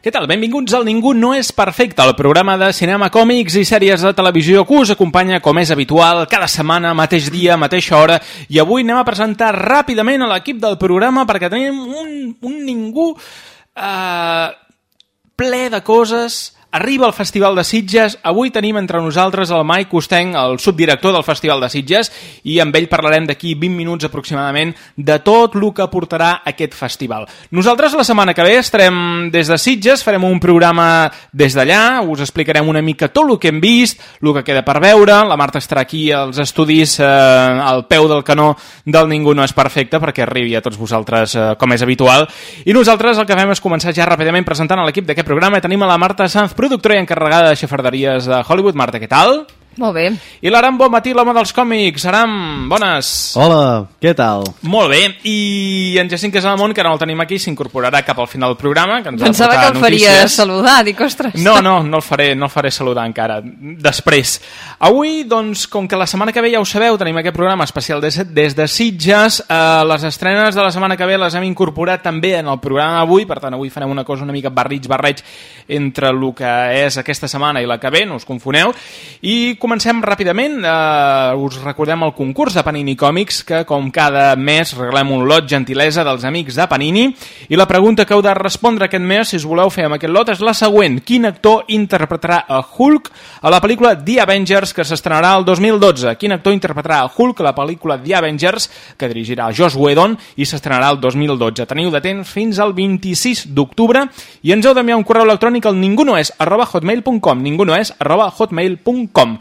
Què tal? Benvinguts al Ningú no és perfecte, el programa de cinema, còmics i sèries de televisió que us acompanya, com és habitual, cada setmana, mateix dia, mateixa hora, i avui anem a presentar ràpidament a l'equip del programa perquè tenim un, un ningú eh, ple de coses Arriba el Festival de Sitges, avui tenim entre nosaltres el Mike Costenc, el subdirector del Festival de Sitges, i amb ell parlarem d'aquí 20 minuts aproximadament de tot el que portarà aquest festival. Nosaltres la setmana que ve estarem des de Sitges, farem un programa des d'allà, us explicarem una mica tot el que hem vist, el que queda per veure, la Marta estarà aquí als estudis eh, al peu del canó del Ningú no és perfecte perquè arribi a tots vosaltres eh, com és habitual, i nosaltres el que fem és començar ja ràpidament presentant l'equip d'aquest programa, tenim a la Marta Sanz productora i encarregada de xafarderies de Hollywood. Marta, què tal? Molt bé. I l'Aram Bonmatí, l'home dels còmics. Aram, bones. Hola, què tal? Molt bé. I en Jacint Casalamont, que no el tenim aquí, s'incorporarà cap al final del programa. Que ens Pensava que el faria notícies. saludar, dic, ostres. No, no, no el faré, no el faré saludar encara. Després. Avui, doncs, com que la setmana que ve ja ho sabeu, tenim aquest programa especial des, des de Sitges. Eh, les estrenes de la setmana que ve les hem incorporat també en el programa d'avui, per tant, avui farem una cosa una mica barrits, barreig entre el que és aquesta setmana i la que ve, no us confoneu. I comencem ràpidament. Eh, us recordem el concurs de Panini Còmics, que com cada mes regalem un lot gentilesa dels amics de Panini. I la pregunta que heu de respondre aquest mes, si us voleu fer amb aquest lot, és la següent. Quin actor interpretarà a Hulk a la pel·lícula The Avengers, que s'estrenarà el 2012? Quin actor interpretarà a Hulk a la pel·lícula The Avengers, que dirigirà Josh Whedon i s'estrenarà el 2012? Teniu de temps fins al 26 d'octubre i ens heu d'enviar un correu electrònic al ningunoes arroba hotmail.com ningunoes arroba hotmail.com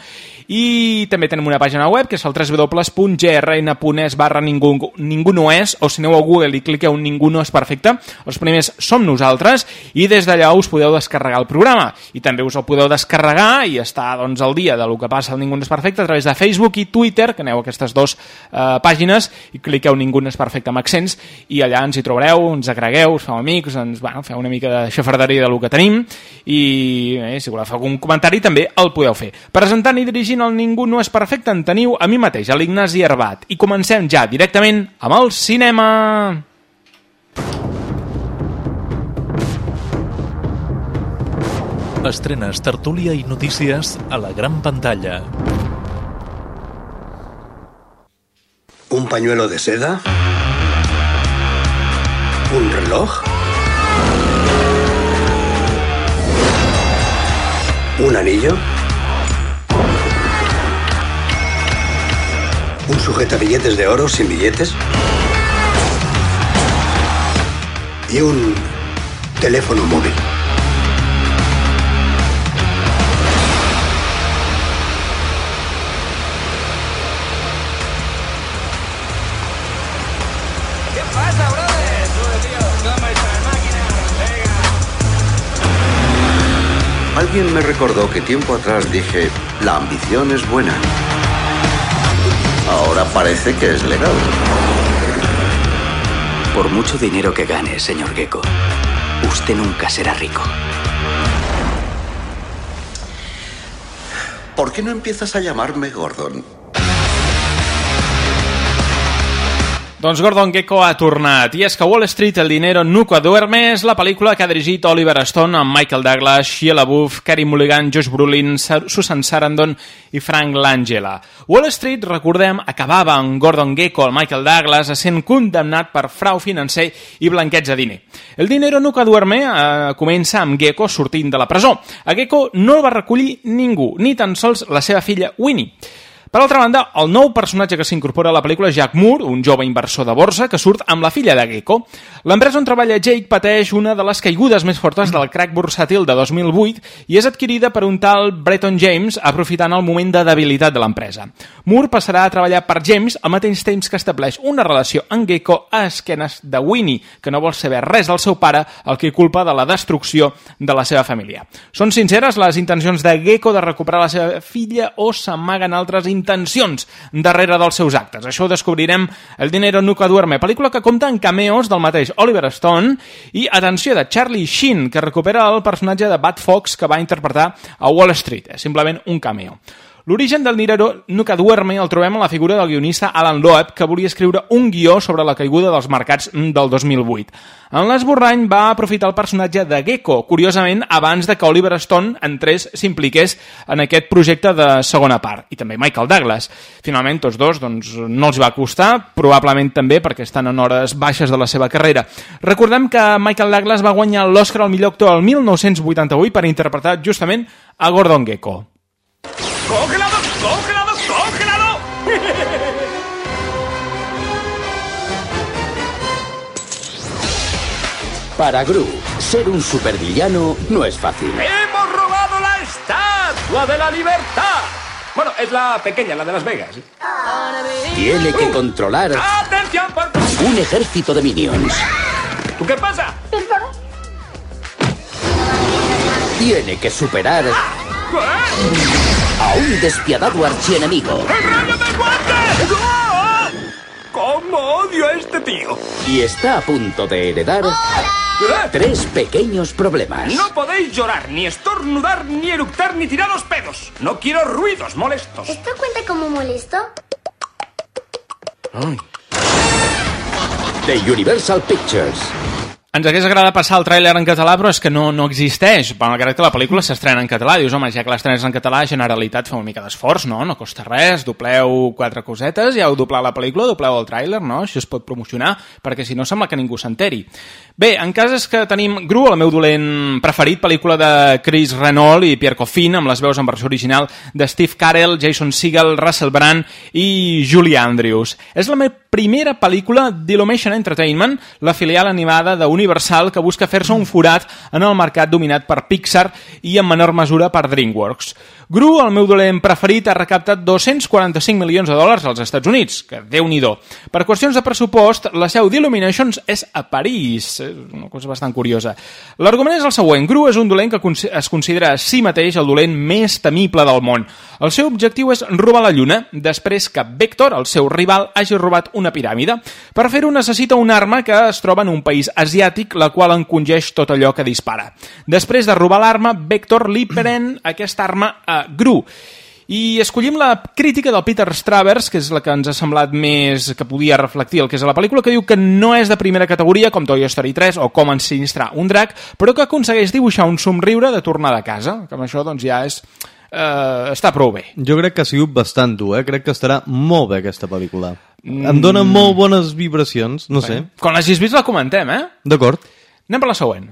i també tenim una pàgina web que és el www.grn.es barra ningú, no és o si aneu a Google i cliqueu ningú no és perfecte els primers som nosaltres i des d'allà us podeu descarregar el programa. I també us el podeu descarregar i estar doncs, al dia del que passa al Ningú no és perfecte a través de Facebook i Twitter que aneu a aquestes dues eh, pàgines i cliqueu ningú no és perfecte amb accents i allà ens hi trobareu, ens agregueu, us feu amics ens, bueno, feu una mica de xafarderia del que tenim i eh, si voleu fer algun comentari també el podeu fer. Presentant i dirigint el Ningú no és perfecte en teniu a mi mateix, a l'Ignasi Herbat i comencem ja directament amb el cinema Estrenes, tertúlia i notícies a la gran pantalla. ¿Un pañuelo de seda? ¿Un reloj? ¿Un anillo? ¿Un sujetabilletes de oro sin billetes? ¿Y un teléfono móvil? Alguien me recordó que tiempo atrás dije, la ambición es buena. Ahora parece que es legal. Por mucho dinero que gane, señor Gecko, usted nunca será rico. ¿Por qué no empiezas a llamarme Gordon? Doncs Gordon Gekko ha tornat, i és que Wall Street, el dinero nunca duerme és la pel·lícula que ha dirigit Oliver Stone amb Michael Douglas, Shia LaBeouf, Carey Mulligan, Josh Brolin, Susan Sarandon i Frank Langella. Wall Street, recordem, acabava amb Gordon Gekko, el Michael Douglas, sent condemnat per frau financer i blanqueig de diner. El dinero nunca duerme eh, comença amb Gekko sortint de la presó. A Gekko no el va recollir ningú, ni tan sols la seva filla Winnie. Per altra banda, el nou personatge que s'incorpora a la pel·lícula és Jack Moore, un jove inversor de borsa que surt amb la filla de Gecko. L'empresa on treballa Jake pateix una de les caigudes més fortes del crack bursàtil de 2008 i és adquirida per un tal Breton James aprofitant el moment de debilitat de l'empresa. Moore passarà a treballar per James al mateix temps que estableix una relació amb Gecko a esquenes de Winnie, que no vol saber res del seu pare, el que culpa de la destrucció de la seva família. Són sinceres les intencions de Gecko de recuperar la seva filla o s'amaguen altres intencions darrere dels seus actes. Això ho descobrirem El dinero nunca duerme, pel·lícula que compta en cameos del mateix Oliver Stone i, atenció, de Charlie Sheen, que recupera el personatge de Bad Fox que va interpretar a Wall Street. És simplement un cameo. L'origen del Nirero Nuka Duerme el trobem en la figura del guionista Alan Loeb, que volia escriure un guió sobre la caiguda dels mercats del 2008. En l'esborrany va aprofitar el personatge de Gecko, curiosament abans de que Oliver Stone entrés, s'impliqués en aquest projecte de segona part, i també Michael Douglas. Finalment, tots dos doncs, no els va costar, probablement també perquè estan en hores baixes de la seva carrera. Recordem que Michael Douglas va guanyar l'Oscar al millor actor el 1988 per interpretar justament a Gordon Gecko. ¡Congelado! ¡Congelado! ¡Congelado! Para Gru, ser un supervillano no es fácil. ¡Hemos robado la estatua de la libertad! Bueno, es la pequeña, la de Las Vegas. Tiene que controlar ¡Atención, por... un ejército de minions. ¿Tú qué pasa? Tiene que superar a un despiadado archienemigo. ¡El rayo del guante! ¡Ah! ¿Cómo odio a este tío? Y está a punto de heredar tres pequeños problemas. No podéis llorar, ni estornudar, ni eructar, ni tirar los pedos. No quiero ruidos molestos. ¿Esto cuenta como molesto? De Universal Pictures. Ens hagués agradat passar el tràiler en català, però és que no, no existeix. Malgrat que la pel·lícula s'estrena en català. Dius, home, ja que l'estrenes en català, Generalitat fa una mica d'esforç, no? No costa res, dobleu quatre cosetes, ja heu doblat la pel·lícula, dobleu el tràiler, no? Això es pot promocionar, perquè si no sembla que ningú s'enteri. Bé, en cas és que tenim Gru, el meu dolent preferit, pel·lícula de Chris Renault i Pierre Coffin, amb les veus en versió original de Steve Carell, Jason Segel, Russell Brand i Julie Andrews. És la meva primera pel·lícula d'Illumation Entertainment, la filial animada de Universal que busca fer-se un forat en el mercat dominat per Pixar i en menor mesura per DreamWorks. Gru, el meu dolent preferit, ha recaptat 245 milions de dòlars als Estats Units, que déu nhi Per qüestions de pressupost, la seu d'Illuminations és a París, és una cosa bastant curiosa. L'argument és el següent. Gru és un dolent que es considera a si mateix el dolent més temible del món. El seu objectiu és robar la Lluna, després que Vector, el seu rival, hagi robat una piràmide. Per fer-ho necessita una arma que es troba en un país asiàtic, la qual encongeix tot allò que dispara. Després de robar l'arma, Vector li pren aquesta arma a Gru. I escollim la crítica del Peter Stravers, que és la que ens ha semblat més que podia reflectir el que és a la pel·lícula, que diu que no és de primera categoria, com Toy Story 3 o com ensinistrar un drac, però que aconsegueix dibuixar un somriure de tornar de casa, que amb això doncs ja és... Eh, està prou bé. Jo crec que ha sigut bastant dur, eh? Crec que estarà molt bé aquesta pel·lícula. Mm. Em dona molt bones vibracions, no sé. Quan l'hagis vist la comentem, eh? D'acord. Anem per la següent.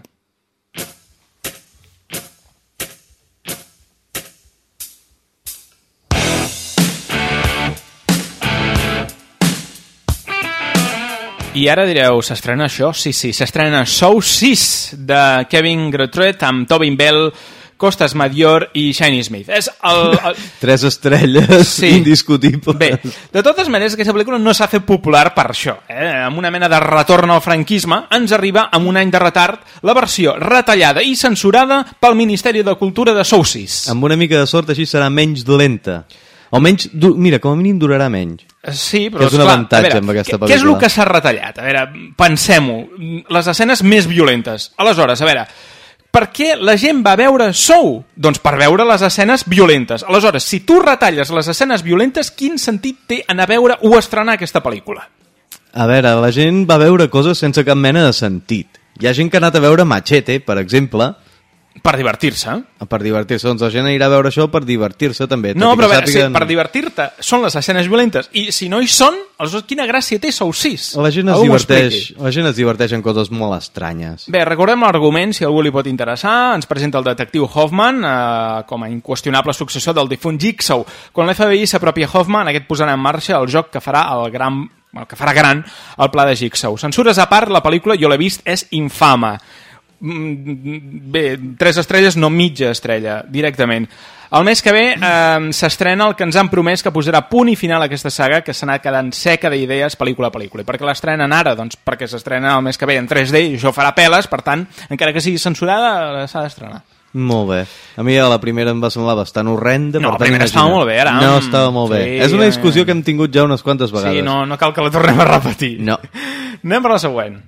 I ara direu, s'estrena això? Sí, sí, s'estrena Show 6 de Kevin Grotret amb Tobin Bell, Costas Madior i Shiny Smith. És el, el... Tres estrelles sí. indiscutibles. Bé, de totes maneres, aquesta pel·lícula no s'ha fet popular per això. Eh? Amb una mena de retorn al franquisme, ens arriba amb un any de retard la versió retallada i censurada pel Ministeri de Cultura de 6. Amb una mica de sort, així serà menys dolenta. O menys, mira, com a mínim durarà menys. Sí, però que és un esclar, avantatge veure, amb aquesta què, què és pel·lícula. el que s'ha retallat? A veure, pensem-ho. Les escenes més violentes. Aleshores, a veure, per què la gent va veure Sou? Doncs per veure les escenes violentes. Aleshores, si tu retalles les escenes violentes, quin sentit té anar a veure o estrenar aquesta pel·lícula? A veure, la gent va veure coses sense cap mena de sentit. Hi ha gent que ha anat a veure Machete, per exemple, Per divertir-se. Per divertir-se. Doncs la gent anirà a veure això per divertir-se també. No, però a veure, sí, sàpiguen- per divertir-te són les escenes violentes i si no hi són, aleshores quina gràcia té sou sis? La gent es diverteix, la gent es diverteix en coses molt estranyes. Bé, recordem l'argument, si algú li pot interessar. Ens presenta el detectiu Hoffman eh, com a inqüestionable successor del difunt Jigsaw. Quan l'FBI s'apropia a Hoffman, aquest posarà en marxa el joc que farà el gran el que farà gran el pla de Jigsaw. Censures a part, la pel·lícula, jo l'he vist, és infama. Mm, Bé, tres estrelles, no mitja estrella, directament. El mes que ve eh, s'estrena el que ens han promès que posarà punt i final a aquesta saga que s'ha anat quedant seca d'idees pel·lícula a pel·lícula. I per què l'estrenen ara? Doncs perquè s'estrena el mes que ve en 3D i això farà peles, per tant, encara que sigui censurada, s'ha d'estrenar. Molt bé. A mi la primera em va semblar bastant horrenda. No, per la primera imagina't. estava molt bé, ara. No, estava molt bé. Sí, és una eh. discussió que hem tingut ja unes quantes vegades. Sí, no, no cal que la tornem a repetir. No. Anem per la següent.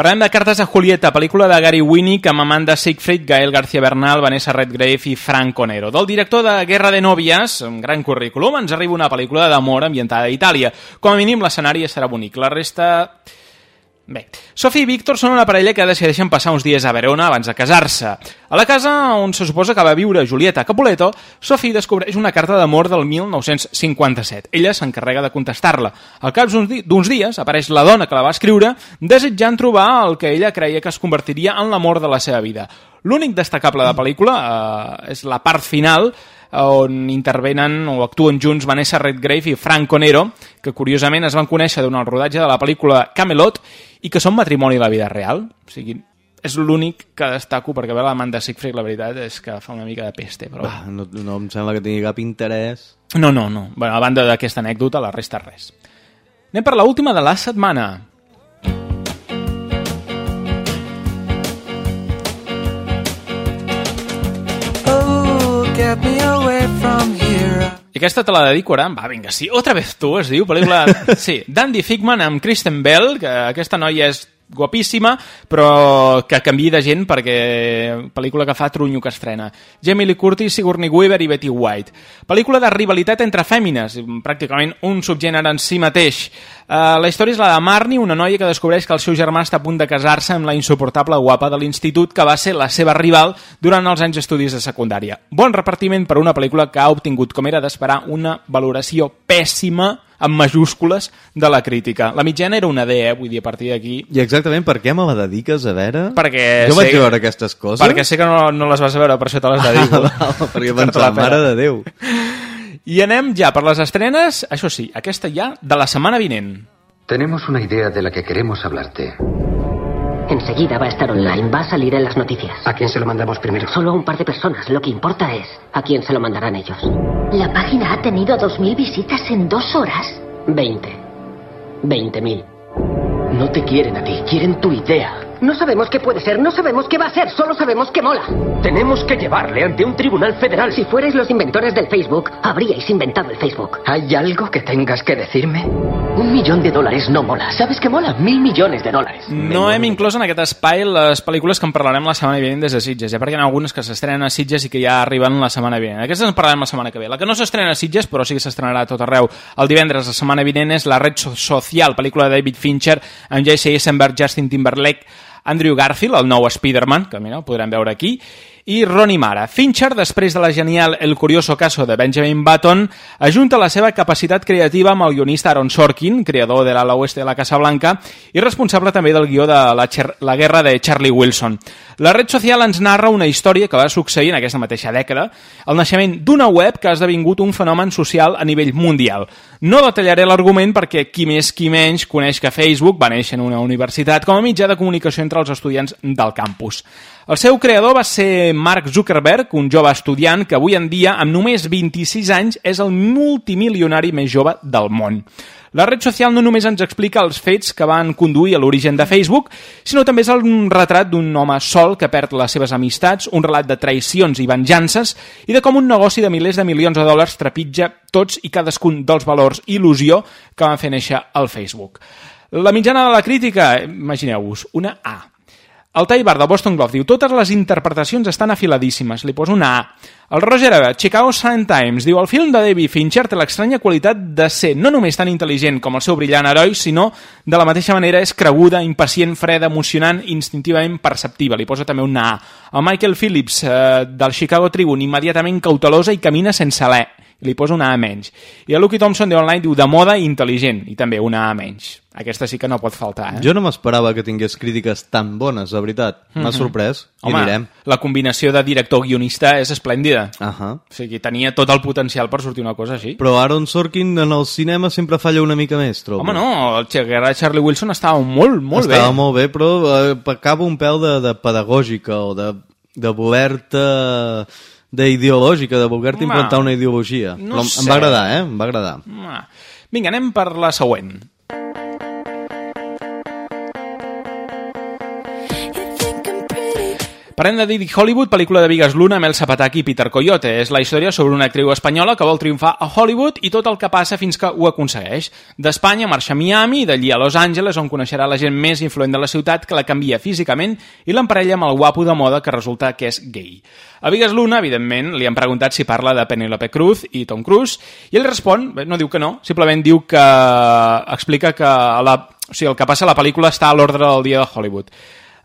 Parlem de Cartes a Julieta, pel·lícula de Gary Winnick amb Amanda Siegfried, Gael García Bernal, Vanessa Redgrave i Frank Conero. Del director de Guerra de Nòvies, un gran currículum, ens arriba una pel·lícula d'amor ambientada a Itàlia. Com a mínim, l'escenari serà bonic. La resta... Bé, Sophie i Víctor són una parella que decideixen passar uns dies a Verona abans de casar-se. A la casa on se suposa que va viure Julieta Capuleto, Sophie descobreix una carta d'amor del 1957. Ella s'encarrega de contestar-la. Al cap d'uns di d'uns dies apareix la dona que la va escriure desitjant trobar el que ella creia que es convertiria en l'amor de la seva vida. L'únic destacable de la pel·lícula eh, és la part final on intervenen o actuen junts Vanessa Redgrave i Frank Conero, que curiosament es van conèixer durant el rodatge de la pel·lícula Camelot i que són matrimoni a la vida real. O sigui, és l'únic que destaco perquè ve l'Amanda Siegfried, la veritat és que fa una mica de peste. Però... Va, no, no em sembla que tingui cap interès. No, no, no. Bueno, a banda d'aquesta anècdota, la resta res. Anem per l'última de la setmana. Get me away from here. I aquesta te la dedico ara. Va, vinga, sí. Otra vez tu, es diu. Pel·lícula... Sí, d'Andy Figman amb Kristen Bell, que aquesta noia és guapíssima, però que canvi de gent perquè pel·lícula que fa trunyo que estrena. Jamie Lee Curtis, Sigourney Weaver i Betty White. Pel·lícula de rivalitat entre fèmines, pràcticament un subgènere en si mateix. Uh, la història és la de Marnie, una noia que descobreix que el seu germà està a punt de casar-se amb la insuportable guapa de l'institut que va ser la seva rival durant els anys d'estudis de secundària. Bon repartiment per una pel·lícula que ha obtingut, com era d'esperar, una valoració pèssima amb majúscules de la crítica. La mitjana era una D, eh? vull dir, a partir d'aquí... I exactament per què me la dediques a veure? Perquè Jo sé vaig que- veure aquestes coses. Perquè sé que no, no les vas a veure, per això te les dedico. Ah, val, perquè Per pensava, mare de Déu. I anem ja per les estrenes, això sí, aquesta ja de la setmana vinent. Tenemos una idea de la que queremos hablarte. Enseguida va a estar online, va a salir en las noticias. ¿A quién se lo mandamos primero? Solo a un par de personas, lo que importa es a quién se lo mandarán ellos. La página ha tenido 2.000 visitas en dos horas. 20. 20.000. No te quieren a ti, quieren tu idea. No sabemos qué puede ser, no sabemos qué va a ser, solo sabemos que mola. Tenemos que llevarle ante un tribunal federal. Si fuerais los inventores del Facebook, habríais inventado el Facebook. ¿Hay algo que tengas que decirme? Un millón de dólares no mola. ¿Sabes qué mola? Mil millones de dólares. No hem inclòs en aquest espai les pel·lícules que en parlarem la setmana vinent des de Sitges, ja perquè hi ha algunes que s'estrenen a Sitges i que ja arriben la setmana vinent. Aquestes en parlarem la setmana que ve. La que no s'estrena a Sitges, però sí que s'estrenarà a tot arreu el divendres la setmana vinent és La red so- social, pel·lícula de David Fincher amb Jesse Eisenberg, Justin Timberlake, Andrew Garfield, el nou Spider-Man, que mira, el podrem veure aquí, i Ronnie Mara. Fincher, després de la genial El curioso caso de Benjamin Button, ajunta la seva capacitat creativa amb el guionista Aaron Sorkin, creador de l'ala oeste de la Casa Blanca i responsable també del guió de la, la guerra de Charlie Wilson. La red social ens narra una història que va succeir en aquesta mateixa dècada, el naixement d'una web que ha esdevingut un fenomen social a nivell mundial. No detallaré l'argument perquè qui més qui menys coneix que Facebook va néixer en una universitat com a mitjà de comunicació entre els estudiants del campus. El seu creador va ser Mark Zuckerberg, un jove estudiant que avui en dia, amb només 26 anys, és el multimilionari més jove del món. La red social no només ens explica els fets que van conduir a l'origen de Facebook, sinó també és un retrat d'un home sol que perd les seves amistats, un relat de traïcions i venjances i de com un negoci de milers de milions de dòlars trepitja tots i cadascun dels valors i il·lusió que van fer néixer el Facebook. La mitjana de la crítica, imagineu-vos, una A. El Taibar del Boston Globe diu totes les interpretacions estan afiladíssimes, li poso una A. El Roger Ebert, Chicago Sun Times, diu el film de David Fincher té l'estranya qualitat de ser no només tan intel·ligent com el seu brillant heroi, sinó de la mateixa manera és creguda, impacient, freda, emocionant, instintivament perceptiva. Li posa també una A. El Michael Phillips, eh, del Chicago Tribune, immediatament cautelosa i camina sense l'E li posa una A menys. I el Lucky Thompson de Online diu de moda i intel·ligent, i també una A menys. Aquesta sí que no pot faltar, eh? Jo no m'esperava que tingués crítiques tan bones, de veritat. M'ha Mhm. sorprès. I Home, anirem. la combinació de director-guionista és esplèndida. Uh -huh. O sigui, tenia tot el potencial per sortir una cosa així. Però Aaron Sorkin en el cinema sempre falla una mica més, trobo. Home, no, el Che- Charlie Wilson estava molt, molt Estava bé. molt bé, però eh, pecava un pèl de, de pedagògica o de, de voler-te d'ideològica, de voler-te implantar una ideologia. no però em sé. va agradar, eh? Em va agradar. Ah. Vinga, anem per la següent. Parlem de Didi Hollywood, pel·lícula de Vigas Luna amb el Zapataki i Peter Coyote. És la història sobre una actriu espanyola que vol triomfar a Hollywood i tot el que passa fins que ho aconsegueix. D'Espanya marxa a Miami i d'allí a Los Angeles on coneixerà la gent més influent de la ciutat que la canvia físicament i l'emparella amb el guapo de moda que resulta que és gay. A Vigas Luna, evidentment, li han preguntat si parla de Penélope Cruz i Tom Cruise i ell respon, bé, no diu que no, simplement diu que explica que la, o sigui, el que passa a la pel·lícula està a l'ordre del dia de Hollywood.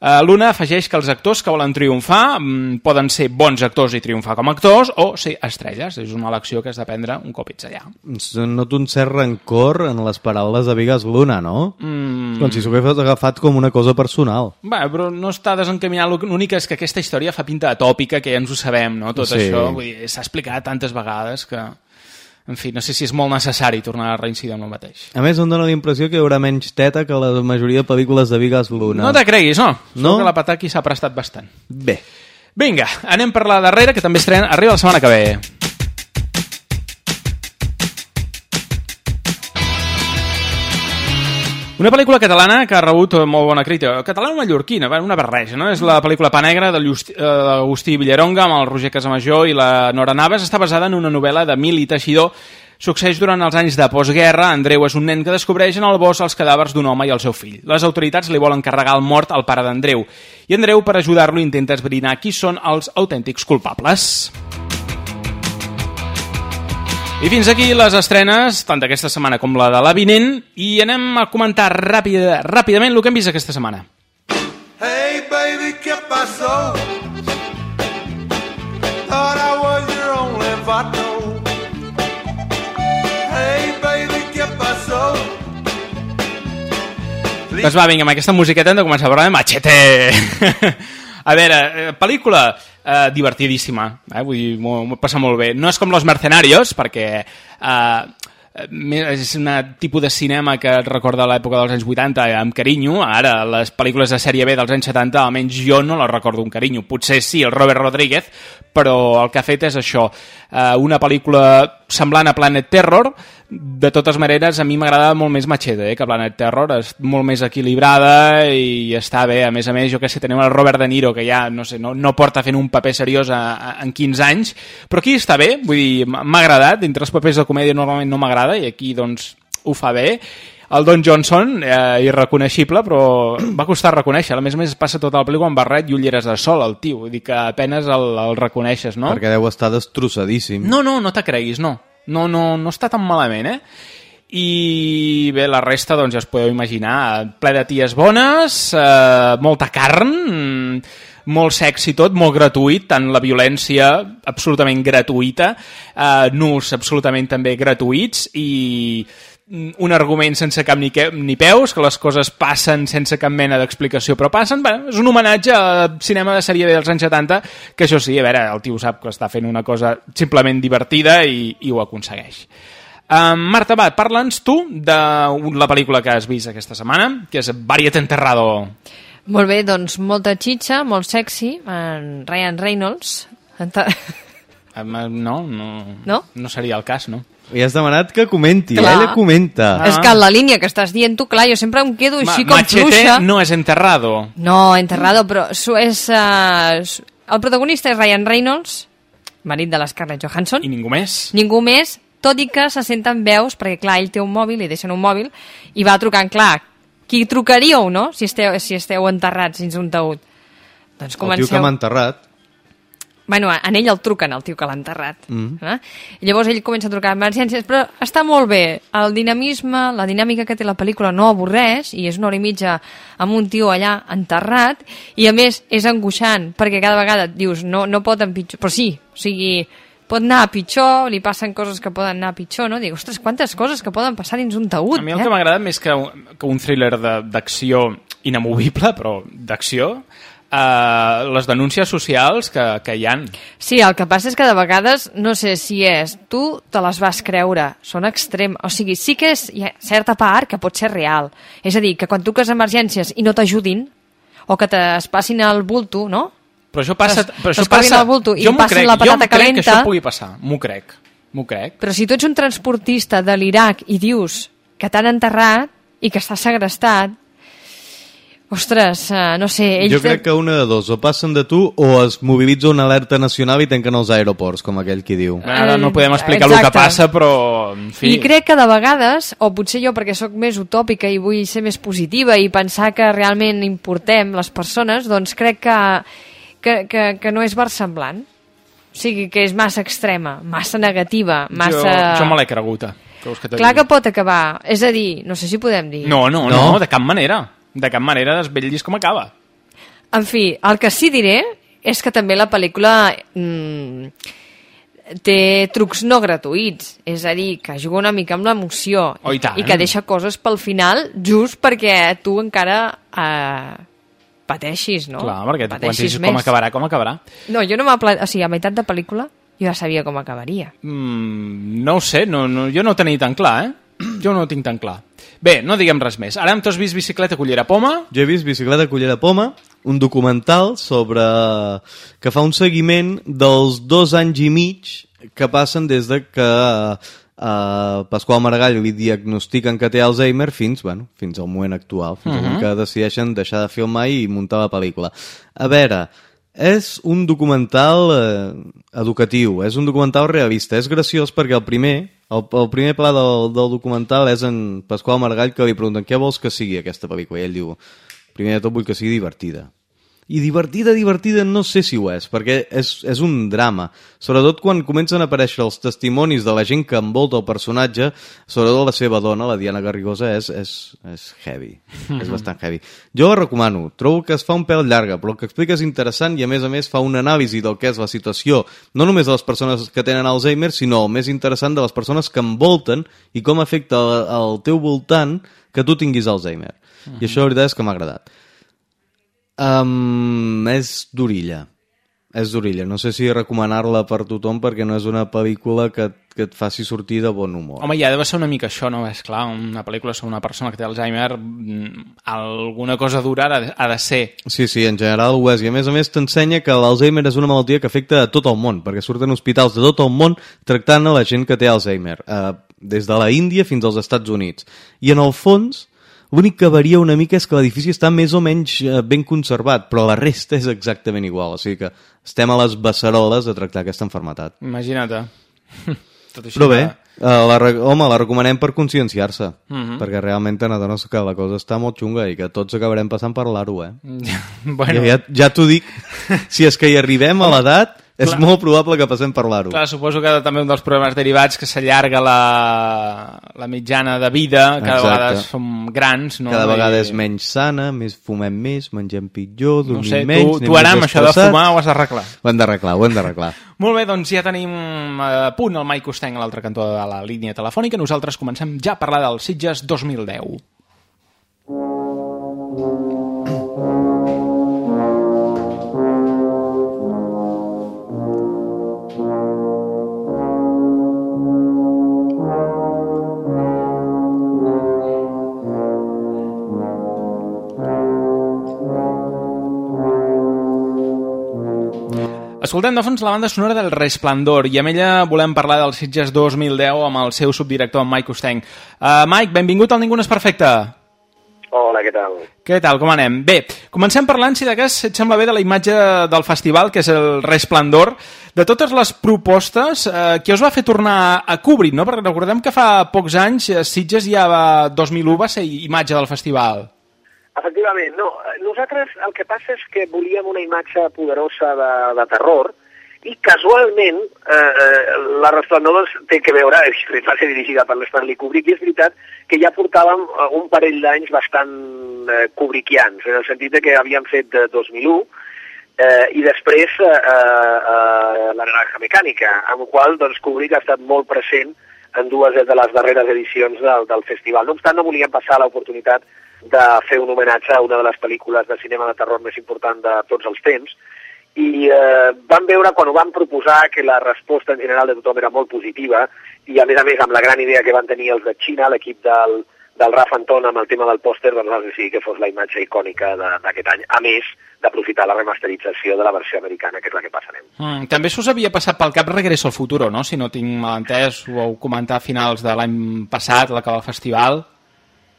Uh, Luna afegeix que els actors que volen triomfar mm, poden ser bons actors i triomfar com a actors o ser estrelles. És una elecció que has de prendre un cop ets allà. Noto un cert rancor en les paraules de Vigas Luna, no? Mm. Com si s'ho hagués agafat com una cosa personal. Bé, però no està desencaminat. L'únic és que aquesta història fa pinta de tòpica, que ja ens ho sabem, no? Tot Sí. això s'ha explicat tantes vegades que... En fi, no sé si és molt necessari tornar a reincidir amb el mateix. A més, em dóna la impressió que hi haurà menys teta que la majoria de pel·lícules de Vigas Luna. No te creguis, no. No? Segur que la Pataki s'ha prestat bastant. Bé. Vinga, anem per la darrera, que també estrena, arriba la setmana que ve. Una pel·lícula catalana que ha rebut molt bona crítica. Catalana mallorquina, una barreja, no? És la pel·lícula Pa Negra de Llusti- eh, Villaronga amb el Roger Casamajor i la Nora Navas. Està basada en una novel·la de Mili Teixidor. Succeeix durant els anys de postguerra. Andreu és un nen que descobreix en el bosc els cadàvers d'un home i el seu fill. Les autoritats li volen carregar el mort al pare d'Andreu. I Andreu, per ajudar-lo, intenta esbrinar qui són els autèntics culpables. I fins aquí les estrenes, tant d'aquesta setmana com la de la vinent, i anem a comentar ràpida, ràpidament el que hem vist aquesta setmana. Hey baby, ¿qué pasó? Thought I was your only vato. Hey baby, ¿qué pasó? Doncs va, vinga, amb aquesta musiqueta hem de començar a parlar de Machete. a veure, eh, pel·lícula eh, divertidíssima, eh? vull dir, m'ho passat molt bé. No és com Los Mercenarios, perquè eh, és un tipus de cinema que et recorda l'època dels anys 80 amb carinyo. Ara, les pel·lícules de sèrie B dels anys 70, almenys jo no les recordo amb carinyo. Potser sí, el Robert Rodríguez, però el que ha fet és això. Eh, una pel·lícula semblant a Planet Terror, de totes maneres, a mi m'agrada molt més Machete, eh, que Planet Terror, és molt més equilibrada i està bé, a més a més, jo que sé, tenim el Robert De Niro, que ja, no sé, no, no porta fent un paper seriós a, a, en 15 anys, però aquí està bé, vull dir, m'ha agradat, entre els papers de comèdia normalment no m'agrada, i aquí, doncs, ho fa bé. El Don Johnson, eh, irreconeixible, però va costar reconèixer. A més a més, passa tota la pel·lícula amb barret i ulleres de sol, el tio. Vull dir que apenes el, el reconeixes, no? Perquè deu estar destrossadíssim. No, no, no te creguis, no. No, no, no està tan malament, eh? I bé, la resta, doncs ja us podeu imaginar, ple de ties bones, eh, molta carn, mm, molt sexe i tot, molt gratuït, tant la violència absolutament gratuïta, eh, nus absolutament també gratuïts i un argument sense cap ni, que, ni peus, que les coses passen sense cap mena d'explicació, però passen. Bé, és un homenatge al cinema de sèrie B dels anys 70, que això sí, a veure, el tio sap que està fent una cosa simplement divertida i, i ho aconsegueix. Um, Marta, va, parla'ns tu de la pel·lícula que has vist aquesta setmana, que és Variet Enterrado. Molt bé, doncs molta xitxa, molt sexy, en Ryan Reynolds. No, no, No? no seria el cas, no? I has demanat que comenti, Clar. ella comenta. És que en la línia que estàs dient tu, clar, jo sempre em quedo així Ma com Machete fluixa. no és enterrado. No, enterrado, però su- és, uh, el protagonista és Ryan Reynolds, marit de l'Scarlett Johansson. I ningú més. Ningú més, tot i que se senten veus, perquè clar, ell té un mòbil, li deixen un mòbil, i va trucant, clar, qui trucaríeu, no?, si esteu, si esteu enterrats dins un taüt. Doncs El tio comenceu... que m'ha enterrat. Bueno, en ell el truquen, el tio que l'ha enterrat. Mm. Eh? I llavors ell comença a trucar a emergències, però està molt bé. El dinamisme, la dinàmica que té la pel·lícula no avorreix, i és una hora i mitja amb un tio allà enterrat, i a més és angoixant, perquè cada vegada et dius, no, no pot empitjor... Però sí, o sigui, pot anar a pitjor, li passen coses que poden anar a pitjor, no? Dic, ostres, quantes coses que poden passar dins un taüt, A mi el eh? que m'agrada més que un, que un thriller de- d'acció inamovible, però d'acció, eh, les denúncies socials que, que hi han. Sí, el que passa és que de vegades, no sé si és, tu te les vas creure, són extrem, o sigui, sí que és hi ha certa part que pot ser real. És a dir, que quan truques a emergències i no t'ajudin, o que es passin el bulto, no? Però això passa... Es- Però això passa el bulto i jo crec, la jo em patata crec que calenta. això pugui passar, m'ho crec. M'ho crec. Però si tu ets un transportista de l'Iraq i dius que t'han enterrat i que estàs segrestat, ostres, eh, no sé... Ells Jo crec que una de dos, o passen de tu o es mobilitza una alerta nacional i tanquen els aeroports, com aquell qui diu. Ara no podem explicar el exacte. que passa, però... En fi, I crec que de vegades, o potser jo perquè sóc més utòpica i vull ser més positiva i pensar que realment importem les persones, doncs crec que, que, que, que no és versemblant. O sigui, que és massa extrema, massa negativa, massa... jo, jo me l'he cregut. eh, Que que te Clar que pot acabar. És a dir, no sé si podem dir. No, no, no, No. no, de cap manera. De cap manera desvetllis com acaba. En fi, el que sí diré és que també la pel·lícula mm, té trucs no gratuïts, és a dir, que juga una mica amb l'emoció Oh, i tant. i que deixa coses pel final just perquè tu encara eh, pateixis, no? Clar, perquè quan Pateixis com acabarà, com acabarà. No, jo no m'ha... pla- O sigui, a meitat de pel·lícula jo ja sabia com acabaria. Mm, no ho sé, no, no, jo no ho tenia tan clar, eh? Jo no ho tinc tan clar. Bé, no diguem res més. Ara hem tots vist bicicleta Cullera Poma. Jo he vist Bicicleta Cullera Poma, un documental sobre... que fa un seguiment dels dos anys i mig que passen des de que uh, Pasqual Maragall li diagnostiquen que té Alzheimer fins, bueno, fins al moment actual, fins uh Mhm. -huh. que decideixen deixar de filmar i muntar la pel·lícula. A veure, és un documental eh, educatiu, és un documental realista, és graciós perquè el primer, el, el primer pla del, del documental és en Pasqual Maragall que li pregunten què vols que sigui aquesta pel·lícula? I ell diu, primer de tot vull que sigui divertida i divertida, divertida, no sé si ho és, perquè és, és un drama. Sobretot quan comencen a aparèixer els testimonis de la gent que envolta el personatge, sobretot la seva dona, la Diana Garrigosa, és, és, és heavy. és bastant heavy. Jo la recomano. Trobo que es fa un pèl llarga, però el que explica és interessant i, a més a més, fa una anàlisi del que és la situació, no només de les persones que tenen Alzheimer, sinó el més interessant de les persones que envolten i com afecta al, al teu voltant que tu tinguis Alzheimer. I això, la veritat, és que m'ha agradat. Um, és d'orilla. És d'orilla. No sé si recomanar-la per tothom perquè no és una pel·lícula que, que et faci sortir de bon humor. Home, ja deu ser una mica això, no? És clar, una pel·lícula sobre una persona que té Alzheimer, mm, alguna cosa dura ha de, ha de ser. Sí, sí, en general ho és. I a més a més t'ensenya que l'Alzheimer és una malaltia que afecta a tot el món, perquè surten hospitals de tot el món tractant a la gent que té Alzheimer, eh, des de la Índia fins als Estats Units. I en el fons, l'únic que varia una mica és que l'edifici està més o menys eh, ben conservat, però la resta és exactament igual. O sigui que estem a les beceroles de tractar aquesta enfermetat. Imagina't. Tot així Però bé, de- eh, la, home, la recomanem per conscienciar-se, Mhm. perquè realment te n'adones que la cosa està molt xunga i que tots acabarem passant per l'aro, eh? bueno, Ja, ja t'ho dic, si és que hi arribem a l'edat, és Clar. molt probable que passem per l'aro. Clar, suposo que també un dels problemes derivats que s'allarga la, la mitjana de vida, cada Exacte. vegada som grans, no? Cada vegada I- és menys sana, més fumem més, mengem pitjor, No dormim sé, tu, menys... tu ara amb això de fumar ho has d'arreglar. Ho hem d'arreglar, ho hem d'arreglar. Molt bé, doncs ja tenim a punt el Mike Costeng a l'altre cantó de la línia telefònica. Nosaltres comencem ja a parlar del Sitges 2010. Escoltem de fons la banda sonora del Resplendor i amb ella volem parlar del Sitges 2010 amb el seu subdirector, Mike Costeng. Uh, Mike, benvingut al Ningú no és perfecte. Hola, què tal? Què tal, com anem? Bé, comencem parlant, si de cas et sembla bé, de la imatge del festival, que és el Resplendor. De totes les propostes, eh, qui us va fer tornar a cobrir, no? Perquè recordem que fa pocs anys eh, Sitges ja va, 2001 va ser imatge del festival. Efectivament, no. Nosaltres el que passa és que volíem una imatge poderosa de, de terror i casualment eh, eh, la Resplendor doncs, té que veure, va ser dirigida per l'Stanley Kubrick i és veritat que ja portàvem eh, un parell d'anys bastant eh, kubrickians, en el sentit que havíem fet de 2001 eh, i després eh, eh, la naranja mecànica, amb la qual doncs, Kubrick ha estat molt present en dues de les darreres edicions del, del festival. No obstant, no volíem passar l'oportunitat de fer un homenatge a una de les pel·lícules de cinema de terror més important de tots els temps, i eh, vam veure quan ho vam proposar que la resposta en general de tothom era molt positiva i a més a més amb la gran idea que van tenir els de Xina, l'equip del, del Raf Anton amb el tema del pòster, doncs vam decidir que fos la imatge icònica d'aquest any, a més d'aprofitar la remasterització de la versió americana, que és la que passarem. Mm, també s'us havia passat pel cap Regreso al Futuro, no? Si no tinc mal entès, ho vau comentar a finals de l'any passat, l'acabar el festival.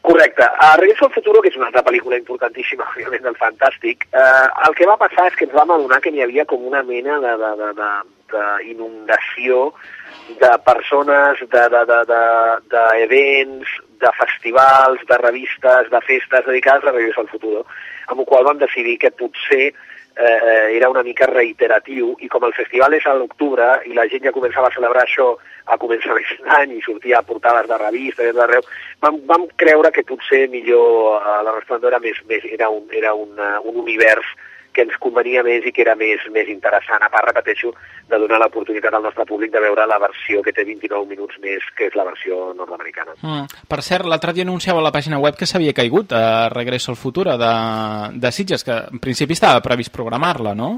Correcte. A Regreso al Futuro, que és una altra pel·lícula importantíssima, òbviament, del Fantàstic, eh, el que va passar és que ens vam adonar que n'hi havia com una mena d'inundació de, de, de, de persones, d'events, de, de, de, de festivals, de revistes, de festes dedicades a Regreso al Futuro, amb el qual vam decidir que potser eh, era una mica reiteratiu i com el festival és a l'octubre i la gent ja començava a celebrar això a començaments d'any i sortia a portades de revistes d'arreu, vam, vam creure que potser millor eh, la Resplendor era, més, més, era, un, era un, uh, un univers que ens convenia més i que era més, més interessant, a part, repeteixo, de donar l'oportunitat al nostre públic de veure la versió que té 29 minuts més, que és la versió nord-americana. Mm. Per cert, l'altre dia anunciava a la pàgina web que s'havia caigut a Regreso al Futur de, de Sitges, que en principi estava previst programar-la, no?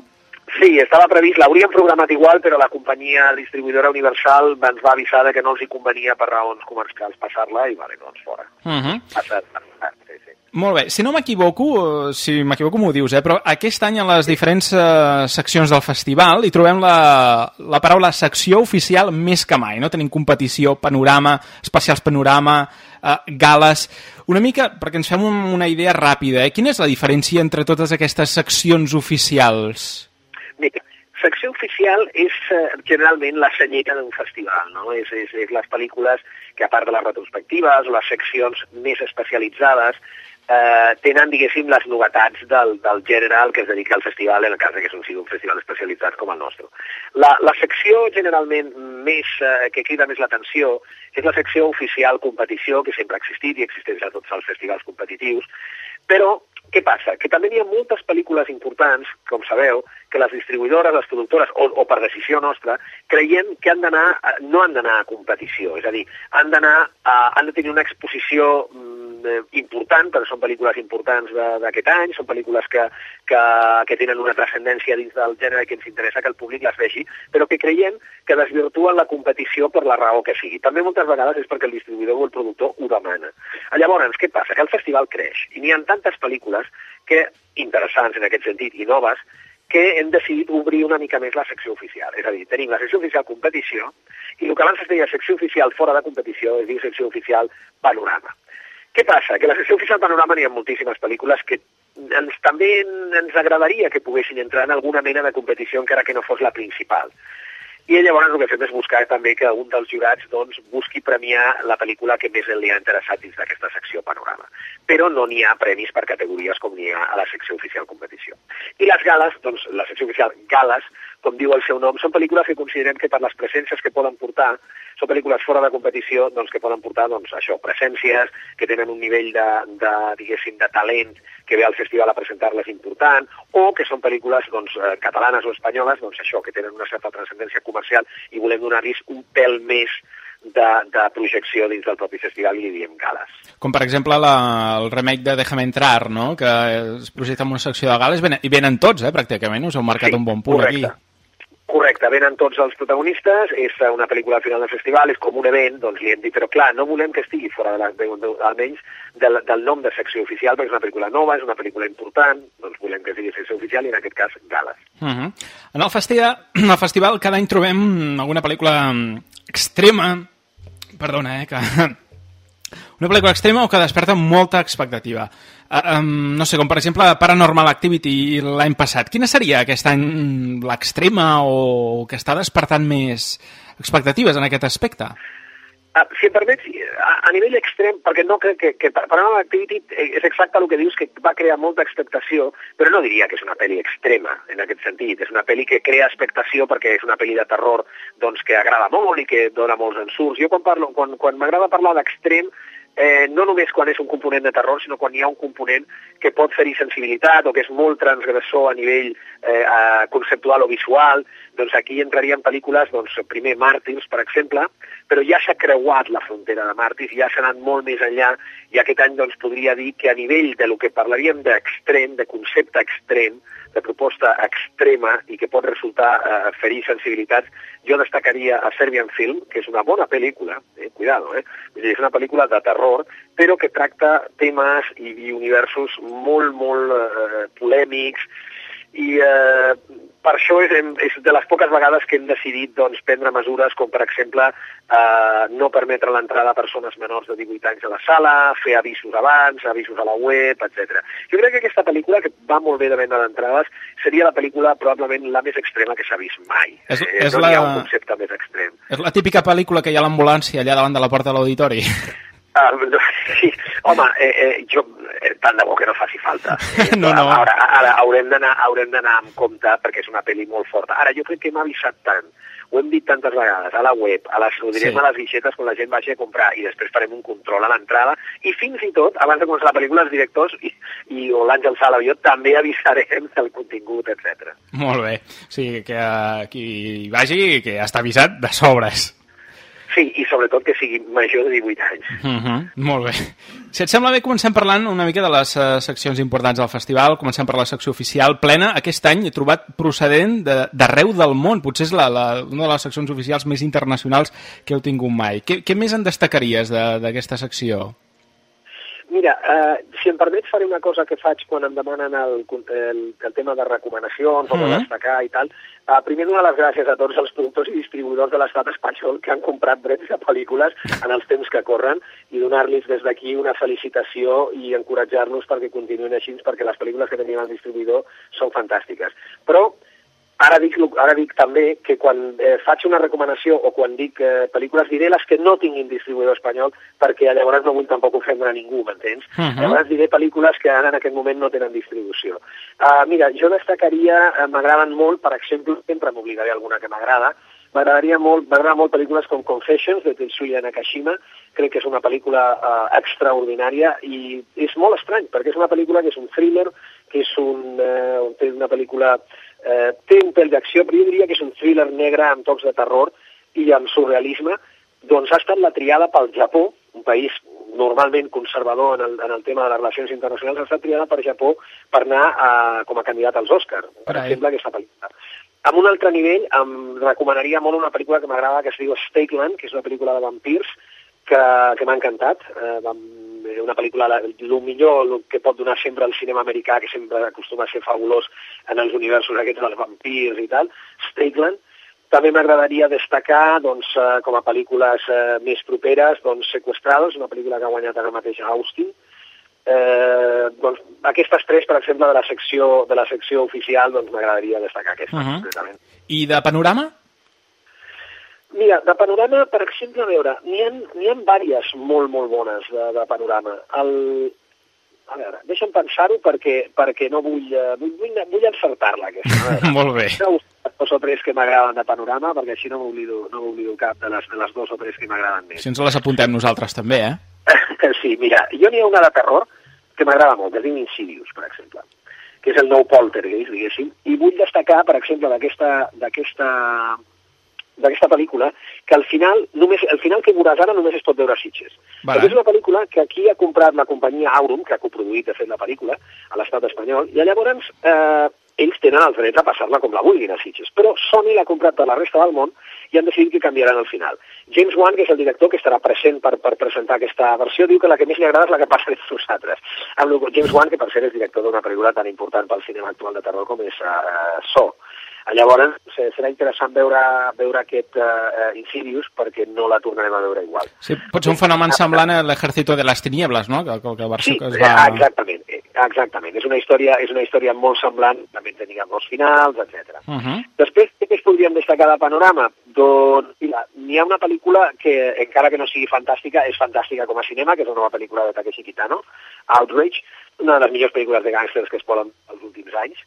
Sí, estava previst, l'hauríem programat igual, però la companyia distribuïdora Universal ens va avisar que no els hi convenia per raons comercials passar-la i vale, doncs fora. Uh -huh. Passat, passat, sí, sí. Molt bé, si no m'equivoco, si m'equivoco m'ho dius, eh, però aquest any en les diferents eh, seccions del festival hi trobem la, la paraula secció oficial més que mai, no? Tenim competició, panorama, especials panorama, eh, gales... Una mica, perquè ens fem una idea ràpida, eh? quina és la diferència entre totes aquestes seccions oficials? Mira, secció oficial és eh, generalment la senyera d'un festival, no? És, és, és les pel·lícules que, a part de les retrospectives o les seccions més especialitzades, eh, tenen, diguéssim, les novetats del, del gènere al que es dedica al festival, en el cas que és un, sigui un festival especialitzat com el nostre. La, la secció generalment més, eh, que crida més l'atenció és la secció oficial competició, que sempre ha existit i existeix a tots els festivals competitius, però què passa? Que també hi ha moltes pel·lícules importants, com sabeu, que les distribuïdores, les productores, o, o per decisió nostra, creiem que han d'anar, no han d'anar a competició, és a dir, han d'anar, han de tenir una exposició mm, important, perquè són pel·lícules importants d'aquest any, són pel·lícules que, que, que tenen una transcendència dins del gènere que ens interessa que el públic les vegi, però que creiem que desvirtuen la competició per la raó que sigui. També moltes vegades és perquè el distribuïdor o el productor ho demana. Llavors, què passa? Que el festival creix i n'hi ha tantes pel·lícules que interessants en aquest sentit i noves que hem decidit obrir una mica més la secció oficial. És a dir, tenim la secció oficial competició i el que abans es deia secció oficial fora de competició es diu secció oficial panorama. Què passa? Que la secció oficial panorama n'hi ha moltíssimes pel·lícules que ens, també ens agradaria que poguessin entrar en alguna mena de competició encara que no fos la principal. I llavors el que fem és buscar també que un dels jurats doncs, busqui premiar la pel·lícula que més li ha interessat dins d'aquesta secció panorama. Però no n'hi ha premis per categories com n'hi ha a la secció oficial competició. I les gales, doncs la secció oficial gales, com diu el seu nom, són pel·lícules que considerem que per les presències que poden portar són pel·lícules fora de competició doncs, que poden portar doncs, això, presències, que tenen un nivell de, de, diguéssim, de talent que ve al festival a presentar-les important, o que són pel·lícules doncs, eh, catalanes o espanyoles, doncs això, que tenen una certa transcendència comercial i volem donar-los un pèl més de, de projecció dins del propi festival i li diem gales. Com per exemple la, el remake de Déjame entrar, no? que es projecta en una secció de gales i venen tots, eh, pràcticament, us heu marcat sí, un bon punt correcte. aquí. Correcte, venen tots els protagonistes, és una pel·lícula al final del festival, és com un event, doncs li hem dit, però clar, no volem que estigui fora de la, de, de, almenys del, del nom de secció oficial, perquè és una pel·lícula nova, és una pel·lícula important, doncs volem que sigui secció oficial i en aquest cas gales. Uh -huh. En el festival, al festival cada any trobem alguna pel·lícula extrema, perdona, eh, que... una pel·lícula extrema o que desperta molta expectativa. Uh, um, no sé, com per exemple Paranormal Activity l'any passat. Quina seria aquest any l'extrema o que està despertant més expectatives en aquest aspecte? Uh, si em permets, a, a nivell extrem, perquè no crec que, que Paranormal Activity és exacte el que dius, que va crear molta expectació, però no diria que és una pel·li extrema, en aquest sentit. És una pel·li que crea expectació perquè és una pel·li de terror doncs, que agrada molt i que dona molts ensurts. Jo quan parlo, quan, quan m'agrada parlar d'extrem, eh, no només quan és un component de terror, sinó quan hi ha un component que pot ferir sensibilitat o que és molt transgressor a nivell eh, conceptual o visual, doncs aquí entraríem pel·lícules, doncs, primer Màrtirs, per exemple, però ja s'ha creuat la frontera de Màrtirs, ja s'ha anat molt més enllà, i aquest any doncs, podria dir que a nivell de lo que parlaríem d'extrem, de concepte extrem, de proposta extrema i que pot resultar eh, ferir sensibilitats, jo destacaria a Serbian Film, que és una bona pel·lícula, eh, cuidado, eh? és una pel·lícula de terror, però que tracta temes i, i universos molt, molt eh, polèmics, i eh, per això és, és de les poques vegades que hem decidit doncs, prendre mesures com, per exemple, eh, no permetre l'entrada a persones menors de 18 anys a la sala, fer avisos abans, avisos a la web, etc. Jo crec que aquesta pel·lícula, que va molt bé de venda d'entrades, seria la pel·lícula probablement la més extrema que s'ha vist mai. És, eh, és no la... hi ha un concepte més extrem. És la típica pel·lícula que hi ha a l'ambulància allà davant de la porta de l'auditori. Ah, no, sí, home, eh, eh, jo, eh, tant de bo que no faci falta. No, no. Ara, ara haurem d'anar haurem d'anar amb compte perquè és una pel·li molt forta. Ara, jo crec que m'ha avisat tant, ho hem dit tantes vegades, a la web, a les, ho direm Sí. sí. a les guixetes quan la gent vagi a comprar i després farem un control a l'entrada i fins i tot, abans de començar la pel·lícula, els directors i, i o l'Àngel Sala o jo també avisarem del contingut, etc. Molt bé. O sigui, que eh, qui hi vagi, que ja està avisat de sobres. Sí, i sobretot que sigui major de 18 anys. Uh -huh. Molt bé. Si et sembla bé, comencem parlant una mica de les uh, seccions importants del festival. Comencem per la secció oficial plena. Aquest any he trobat procedent de- d'arreu del món. Potser és la, la, una de les seccions oficials més internacionals que heu tingut mai. Què, què més en destacaries de- d'aquesta secció? Mira, eh, si em permets faré una cosa que faig quan em demanen el, el, el tema de recomanacions o de Mhm. destacar i tal. Uh, primer donar les gràcies a tots els productors i distribuïdors de l'estat espanyol que han comprat drets de pel·lícules en els temps que corren i donar-los des d'aquí una felicitació i encoratjar-los perquè continuïn així perquè les pel·lícules que tenim al distribuïdor són fantàstiques. Però Ara dic, ara dic també que quan eh, faig una recomanació o quan dic eh, pel·lícules diré les que no tinguin distribuïdor espanyol perquè llavors no vull tampoc ofendre a ningú, m'entens? Mhm. Llavors diré pel·lícules que ara en aquest moment no tenen distribució. Uh, mira, jo destacaria, uh, m'agraden molt, per exemple, sempre m'oblidaré alguna que m'agrada, m'agradaria molt, m'agrada molt pel·lícules com Confessions, de Tetsuya Nakashima, crec que és una pel·lícula uh, extraordinària i és molt estrany, perquè és una pel·lícula que és un thriller, que és un, uh, té una pel·lícula eh, té un pèl d'acció, però jo diria que és un thriller negre amb tocs de terror i amb surrealisme, doncs ha estat la triada pel Japó, un país normalment conservador en el, en el tema de les relacions internacionals, ha estat triada per Japó per anar a, com a candidat als Oscar, per Carai. exemple, aquesta pel·lícula. A un altre nivell, em recomanaria molt una pel·lícula que m'agrada, que es diu Stakeland, que és una pel·lícula de vampirs, que, que m'ha encantat. Eh, vam, eh, una pel·lícula, la- el millor el que pot donar sempre el cinema americà, que sempre acostuma a ser fabulós en els universos aquests dels vampirs i tal, Stakeland. També m'agradaria destacar, doncs, eh, com a pel·lícules eh, més properes, doncs, Sequestrados, una pel·lícula que ha guanyat ara mateix a Austin. Eh, doncs, aquestes tres, per exemple, de la secció, de la secció oficial, doncs m'agradaria destacar aquestes, Uh -huh. concretament. I de panorama? Mira, de panorama, per exemple, a veure, n'hi ha, ha diverses molt, molt bones de, de panorama. El, a veure, deixa'm pensar-ho perquè, perquè no vull, eh, vull, vull, vull encertar-la, aquesta. Molt bé. Dos o tres que m'agraden de panorama, perquè així no m'oblido no m'oblido cap de les, de les dos o tres que m'agraden més. Si ens les apuntem nosaltres també, eh? Sí, mira, jo n'hi ha una de terror que m'agrada molt, que es diu Insidious, per exemple, que és el nou poltergeist, diguéssim, i vull destacar, per exemple, d'aquesta d'aquesta pel·lícula, que al final, només, el final que veuràs ara només es pot veure a Sitges. Vale. Perquè és una pel·lícula que aquí ha comprat la companyia Aurum, que ha coproduït, de fet, la pel·lícula, a l'estat espanyol, i llavors eh, ells tenen els drets a passar-la com la vulguin a Sitges, però Sony l'ha comprat per la resta del món i han decidit que canviaran el final. James Wan, que és el director que estarà present per, per presentar aquesta versió, diu que la que més li agrada és la que passa entre nosaltres. Amb James Wan, que per cert és director d'una pel·lícula tan important pel cinema actual de terror com és uh, So. Llavors, se- serà interessant veure, veure aquest uh, Insidious perquè no la tornarem a veure igual. Sí, pot ser un fenomen semblant a l'Ejército de les Tinieblas, no? Que, que, que versió Sí, que es va... exactament, exactament. És una història, és una història molt semblant, també tenia molts finals, etc. Uh -huh. Després, què es podríem destacar de Panorama? Doncs, mira, n'hi ha una pel·lícula que, encara que no sigui fantàstica, és fantàstica com a cinema, que és una nova pel·lícula de Takeshi Kitano, Outrage, una de les millors pel·lícules de gàngsters que es poden els últims anys.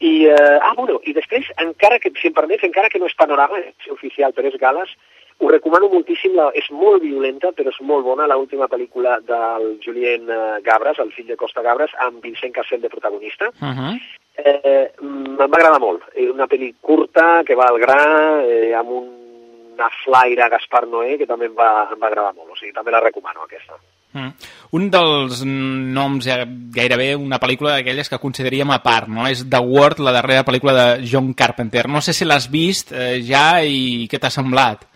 I, eh, ah, bueno, i després, encara que, si em permets, encara que no és Panorama, és oficial, però és Gales, ho recomano moltíssim, la, és molt violenta, però és molt bona, la última pel·lícula del Julien eh, Gabres, el fill de Costa Gabres, amb Vincent Cassel de protagonista. Uh -huh. Eh, em va agradar molt. És una pel·li curta, que va al gra, eh, amb un, una flaire Gaspar Noé, que també em va, em va agradar molt. O sigui, també la recomano, aquesta. Mm. Un dels noms, gairebé una pel·lícula d'aquelles que consideraríem a part, no? És The Word, la darrera pel·lícula de John Carpenter. No sé si l'has vist eh, ja i què t'ha semblat.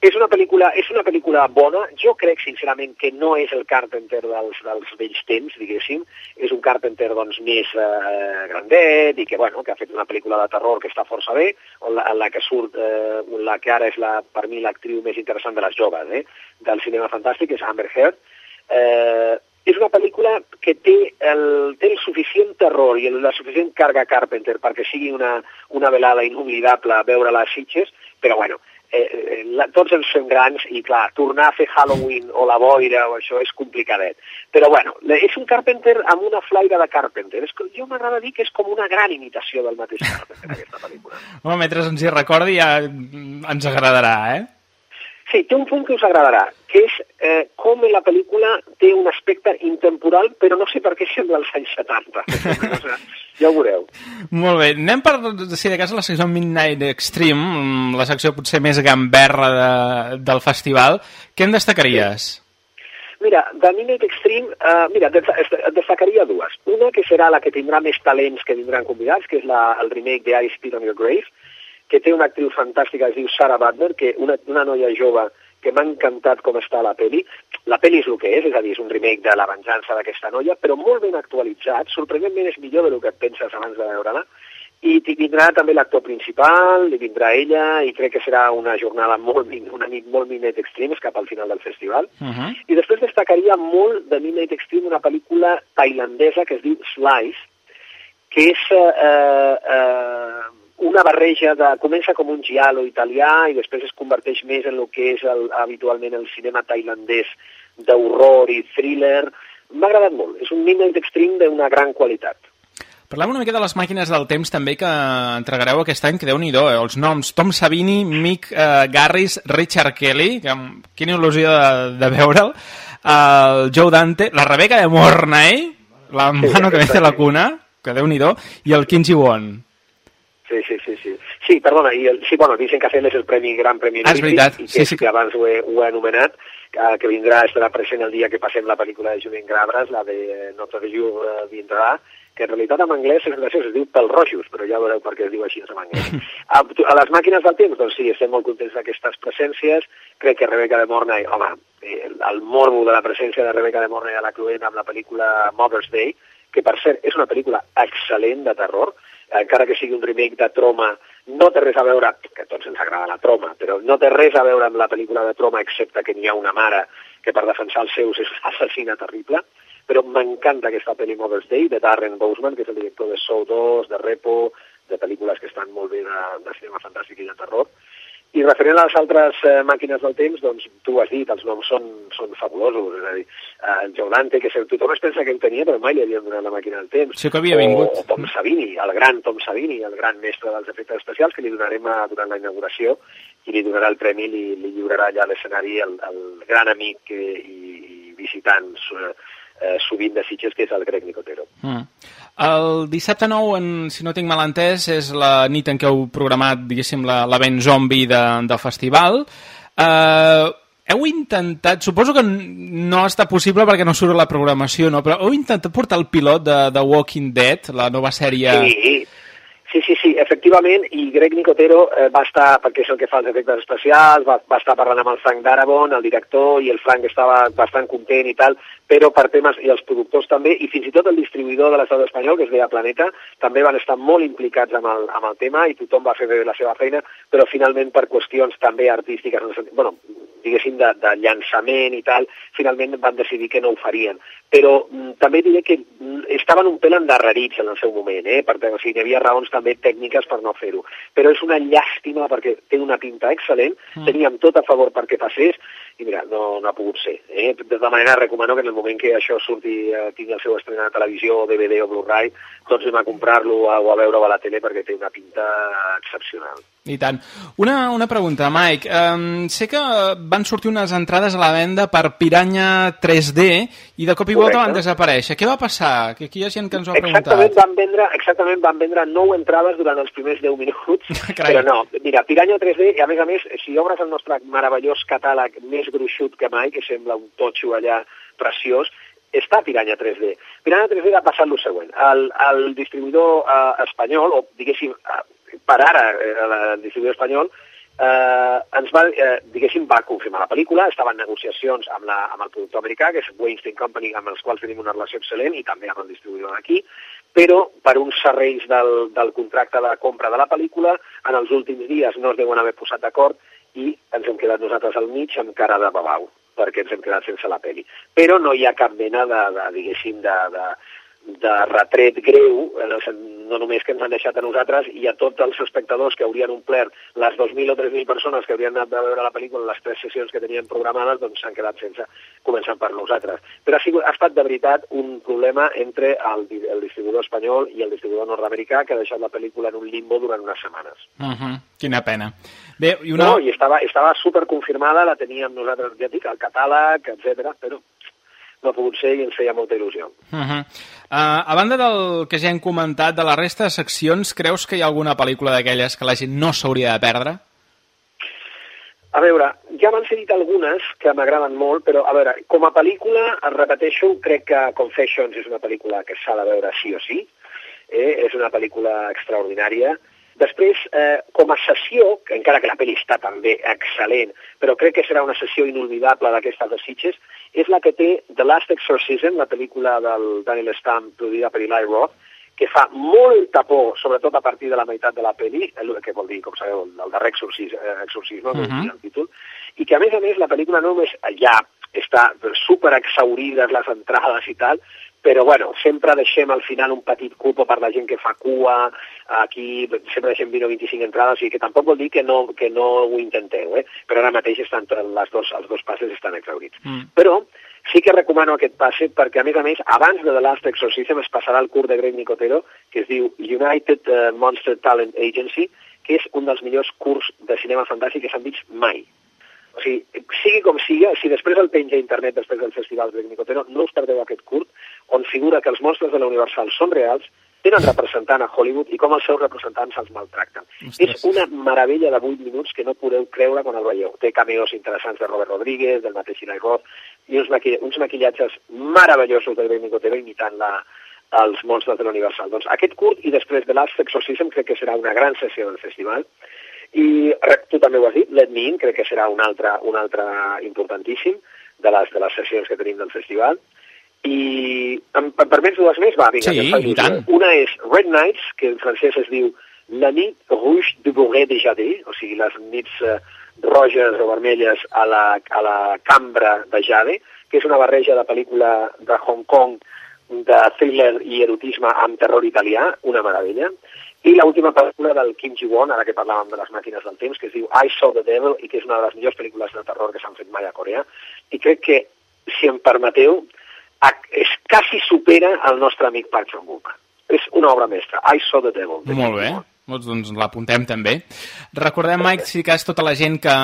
És una pel·lícula, és una pel·lícula bona. Jo crec, sincerament, que no és el Carpenter dels, dels vells temps, diguéssim. És un Carpenter doncs, més eh, grandet i que, bueno, que ha fet una pel·lícula de terror que està força bé, en la, en la que surt, eh, la que ara és la, per mi l'actriu més interessant de les joves eh, del cinema fantàstic, és Amber Heard. Eh, és una pel·lícula que té el, té el suficient terror i la suficient càrrega Carpenter perquè sigui una, una velada inoblidable veure-la a Sitges, però bueno, eh, la, tots ens fem grans i, clar, tornar a fer Halloween o la boira o això és complicadet. Però, bueno, és un Carpenter amb una flaire de Carpenter. És jo m'agrada dir que és com una gran imitació del mateix Carpenter, aquesta pel·lícula. Home, mentre ens hi recordi ja ens agradarà, eh? Sí, té un punt que us agradarà, que és eh, com la pel·lícula té un aspecte intemporal, però no sé per què sembla als anys 70. o sigui, ja ho veureu. Molt bé. Anem per, si de cas, la secció Midnight Extreme, la secció potser més gamberra de, del festival. Què en destacaries? Mira, de Midnight Extreme, uh, mira, destacaria dues. Una que serà la que tindrà més talents que vindran convidats, que és la, el remake de I Spit on Your Grave, que té una actriu fantàstica, es diu Sarah Butler, que una, una noia jove que m'ha encantat com està la peli. La peli és el que és, és a dir, és un remake de la venjança d'aquesta noia, però molt ben actualitzat, sorprenentment és millor del que et penses abans de veure-la, i vindrà també l'actor principal, i vindrà ella, i crec que serà una jornada molt, una nit molt Midnight Extreme cap al final del festival. Uh -huh. I després destacaria molt de Midnight Extreme una pel·lícula tailandesa que es diu Slice, que és eh, eh, una barreja de... comença com un giallo italià i després es converteix més en el que és el, habitualment el cinema tailandès d'horror i thriller. M'ha agradat molt. És un Midnight Extreme d'una gran qualitat. Parlem una mica de les màquines del temps també que entregareu aquest any, que déu nhi eh? els noms Tom Savini, Mick eh, Garris, Richard Kelly, que, quina il·lusió de, de veure'l, el Joe Dante, la Rebecca de Mornay, la mano que vence la cuna, que déu nhi i el Kim Ji-won. Sí, sí, sí, sí. Sí, perdona, i el, sí, bueno, dicen que Café és el premi, gran premi ah, és veritat. i que, sí, sí. que abans ho he, ho he anomenat, que, que vindrà, estarà present el dia que passem la pel·lícula de Julien Grabres, la de Notre de Jour eh, vindrà, que en realitat en anglès és graciós, es diu Pels Rojos, però ja veureu per què es diu així en anglès. a, a les màquines del temps, doncs sí, estem molt contents d'aquestes presències, crec que Rebecca de Mornay, home, el, el morbo de la presència de Rebecca de Mornay a la Cluent amb la pel·lícula Mother's Day, que per cert és una pel·lícula excel·lent de terror, encara que sigui un remake de Troma, no té res a veure, que tots ens agrada la Troma, però no té res a veure amb la pel·lícula de Troma, excepte que n'hi ha una mare que per defensar els seus és assassina terrible, però m'encanta aquesta pel·li Mother's Day de Darren Bousman, que és el director de Soul 2, de Repo, de pel·lícules que estan molt bé de, de cinema fantàstic i de terror, i referent a les altres eh, màquines del temps, doncs tu ho has dit, els noms són, són fabulosos, és a dir, eh, el Joe Dante, que tothom es pensa que el tenia, però mai li havien donat la màquina del temps. Sí que havia vingut. O, o Tom Savini, el gran Tom Savini, el gran mestre dels efectes especials, que li donarem a, durant la inauguració i li donarà el premi, li, li lliurarà allà a l'escenari el, el gran amic i, i visitant eh, eh, sovint de Sitges, que és el Greg Nicotero. Mm. El dissabte 9, en, si no tinc mal entès, és la nit en què heu programat, diguéssim, l'event zombi de, del festival. Eh, heu intentat, suposo que no està possible perquè no surt la programació, no? però heu intentat portar el pilot de, de Walking Dead, la nova sèrie... Sí, Sí, sí, sí, efectivament, i Greg Nicotero eh, va estar, perquè és el que fa els efectes especials, va, va estar parlant amb el Frank Darabont, el director, i el Frank estava bastant content i tal, però per temes, i els productors també, i fins i tot el distribuïdor de l'estat espanyol, que es deia Planeta, també van estar molt implicats amb el, amb el tema i tothom va fer bé la seva feina, però finalment per qüestions també artístiques, bueno, diguéssim, de, de llançament i tal, finalment van decidir que no ho farien. Però mm, també diré que mm, estaven un pèl endarrerits en el seu moment, eh? perquè o sigui, hi havia raons també tècniques per no fer-ho. Però és una llàstima perquè té una pinta excel·lent, mm. teníem tot a favor perquè passés, i mira, no, no ha pogut ser. Eh? De tota manera, recomano que en el moment que això surti, eh, tingui el seu estrenat a televisió, DVD o Blu-ray, tots anem a comprar-lo o a veure-ho a la tele perquè té una pinta excepcional. I tant. Una, una pregunta, Mike. Um, sé que van sortir unes entrades a la venda per Piranya 3D i de cop i volta van desaparèixer. Què va passar? Que aquí hi ha gent que ens ho ha preguntat. Exactament van vendre, exactament van vendre 9 entrades durant els primers 10 minuts, però no. Mira, Piranya 3D, i a més a més, si obres el nostre meravellós catàleg més gruixut que mai, que sembla un totxo allà preciós, està Piranya 3D. Piranya 3D ha passat el següent. El, el distribuïdor eh, espanyol, o diguéssim, eh, per ara, eh, el distribuïdor espanyol, eh, ens va, eh, diguéssim, va confirmar la pel·lícula, estava en negociacions amb, la, amb el productor americà, que és Weinstein Company, amb els quals tenim una relació excel·lent, i també amb el distribuïdor d'aquí, però per uns serreis del, del contracte de compra de la pel·lícula, en els últims dies no es deuen haver posat d'acord i ens hem quedat nosaltres al mig amb cara de babau perquè ens hem quedat sense la peli. Però no hi ha cap mena de, de diguéssim, de, de, de retret greu, no només que ens han deixat a nosaltres i a tots els espectadors que haurien omplert les 2.000 o 3.000 persones que haurien anat a veure la pel·lícula les tres sessions que tenien programades, doncs s'han quedat sense, començant per nosaltres. Però ha, sigut, ha estat de veritat un problema entre el, el distribuïdor espanyol i el distribuïdor nord-americà que ha deixat la pel·lícula en un limbo durant unes setmanes. Uh -huh. Quina pena. Bé, i una... No, i estava, estava superconfirmada, la teníem nosaltres, ja dic, al catàleg, etc. però no ha pogut ser i ens feia molta il·lusió. Uh -huh. uh, a banda del que ja hem comentat, de la resta de seccions, creus que hi ha alguna pel·lícula d'aquelles que la gent no s'hauria de perdre? A veure, ja m'han dit algunes que m'agraden molt, però, a veure, com a pel·lícula, es repeteixo, crec que Confessions és una pel·lícula que s'ha de veure sí o sí. Eh? És una pel·lícula extraordinària. Després, eh, com a sessió, que encara que la pel·li està també excel·lent, però crec que serà una sessió inolvidable d'aquestes de Sitges, és la que té The Last Exorcism, la pel·lícula del Daniel Stamp produïda per Eli Roth, que fa molta por, sobretot a partir de la meitat de la pel·li, que vol dir, com sabeu, el darrer exorcisme, exorcisme uh -huh. el títol, i que a més a més la pel·lícula no només ja està super exaurides les entrades i tal, però bueno, sempre deixem al final un petit cupo per la gent que fa cua, aquí sempre deixem 20 o 25 entrades, o sigui que tampoc vol dir que no, que no ho intenteu, eh? però ara mateix estan les dos, els dos passes estan exaurits. Mm. Però sí que recomano aquest passe perquè, a més a més, abans de The Last Exorcism es passarà el curt de Greg Nicotero, que es diu United uh, Monster Talent Agency, que és un dels millors curs de cinema fantàstic que s'han vist mai. O sigui, sigui com sigui, si després el penja a internet després del Festival de Nicotero, no us perdeu aquest curt, on figura que els monstres de la Universal són reals, tenen representant a Hollywood i com els seus representants els maltracten. Ostres. És una meravella de 8 minuts que no podeu creure quan el veieu. Té cameos interessants de Robert Rodríguez, del mateix Eli Roth, i uns, maqui uns maquillatges meravellosos de Greg Nicotero imitant la, els monstres de l'Universal. Doncs aquest curt i després de Last Exorcism crec que serà una gran sessió del festival i tu també ho has dit, Let Me In crec que serà un altre, un altre importantíssim de les, de les sessions que tenim del festival i em, em permets dues més? Va, vinga, sí, i tant. Una és Red Nights, que en francès es diu La nit rouge du Bourget de Jade, o sigui, les nits eh, roges o vermelles a la, a la cambra de Jade, que és una barreja de pel·lícula de Hong Kong de thriller i erotisme amb terror italià, una meravella. I l'última pel·lícula del Kim Ji-won, ara que parlàvem de les màquines del temps, que es diu I Saw the Devil i que és una de les millors pel·lícules de terror que s'han fet mai a Corea. I crec que, si em permeteu, es quasi supera el nostre amic Park Chan-wook. És una obra mestra. I Saw the Devil. De Molt bé. Doncs, doncs l'apuntem també. Recordem, Mike, si cas tota la gent que,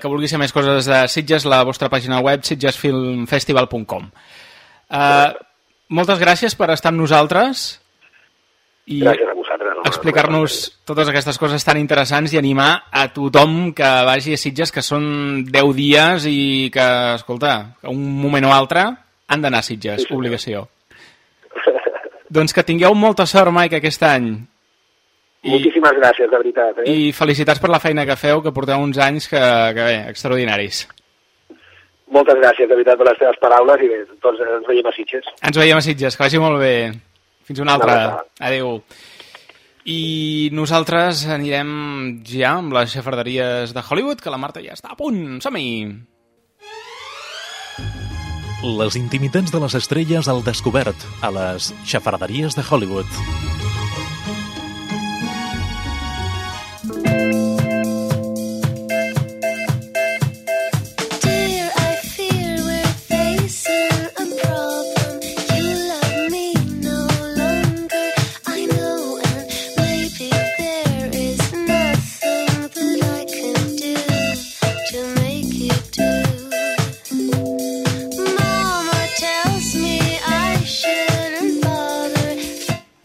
que vulgui ser més coses de Sitges, la vostra pàgina web, sitgesfilmfestival.com. Uh, moltes gràcies per estar amb nosaltres i gràcies a vosaltres. Explicar-nos totes aquestes coses tan interessants i animar a tothom que vagi a Sitges, que són 10 dies i que, escolta, un moment o altre han d'anar a Sitges, sí, obligació. doncs que tingueu molta sort, Mike, aquest any. I, Moltíssimes gràcies, de veritat. Eh? I felicitats per la feina que feu, que porteu uns anys que, que bé, extraordinaris. Moltes gràcies, de veritat, per les teves paraules i bé, tots ens veiem a Sitges. Ens veiem a Sitges, que vagi molt bé. Fins una altra. Adéu. I nosaltres anirem ja amb les xafarderies de Hollywood, que la Marta ja està a punt. Som-hi! Les intimitats de les estrelles al descobert, a les xafarderies de Hollywood.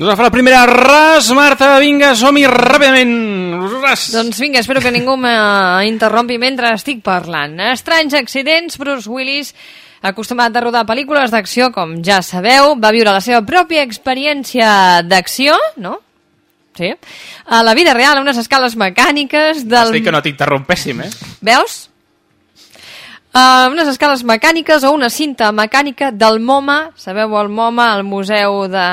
Doncs fa la primera ras, Marta, vinga, som-hi ràpidament. Ras. Doncs vinga, espero que ningú m'interrompi mentre estic parlant. Estranys accidents, Bruce Willis, acostumat a rodar pel·lícules d'acció, com ja sabeu, va viure la seva pròpia experiència d'acció, no? Sí. A la vida real, a unes escales mecàniques del... Estic que no t'interrompéssim, eh? Veus? Uh, unes escales mecàniques o una cinta mecànica del MoMA, sabeu el MoMA, el Museu de...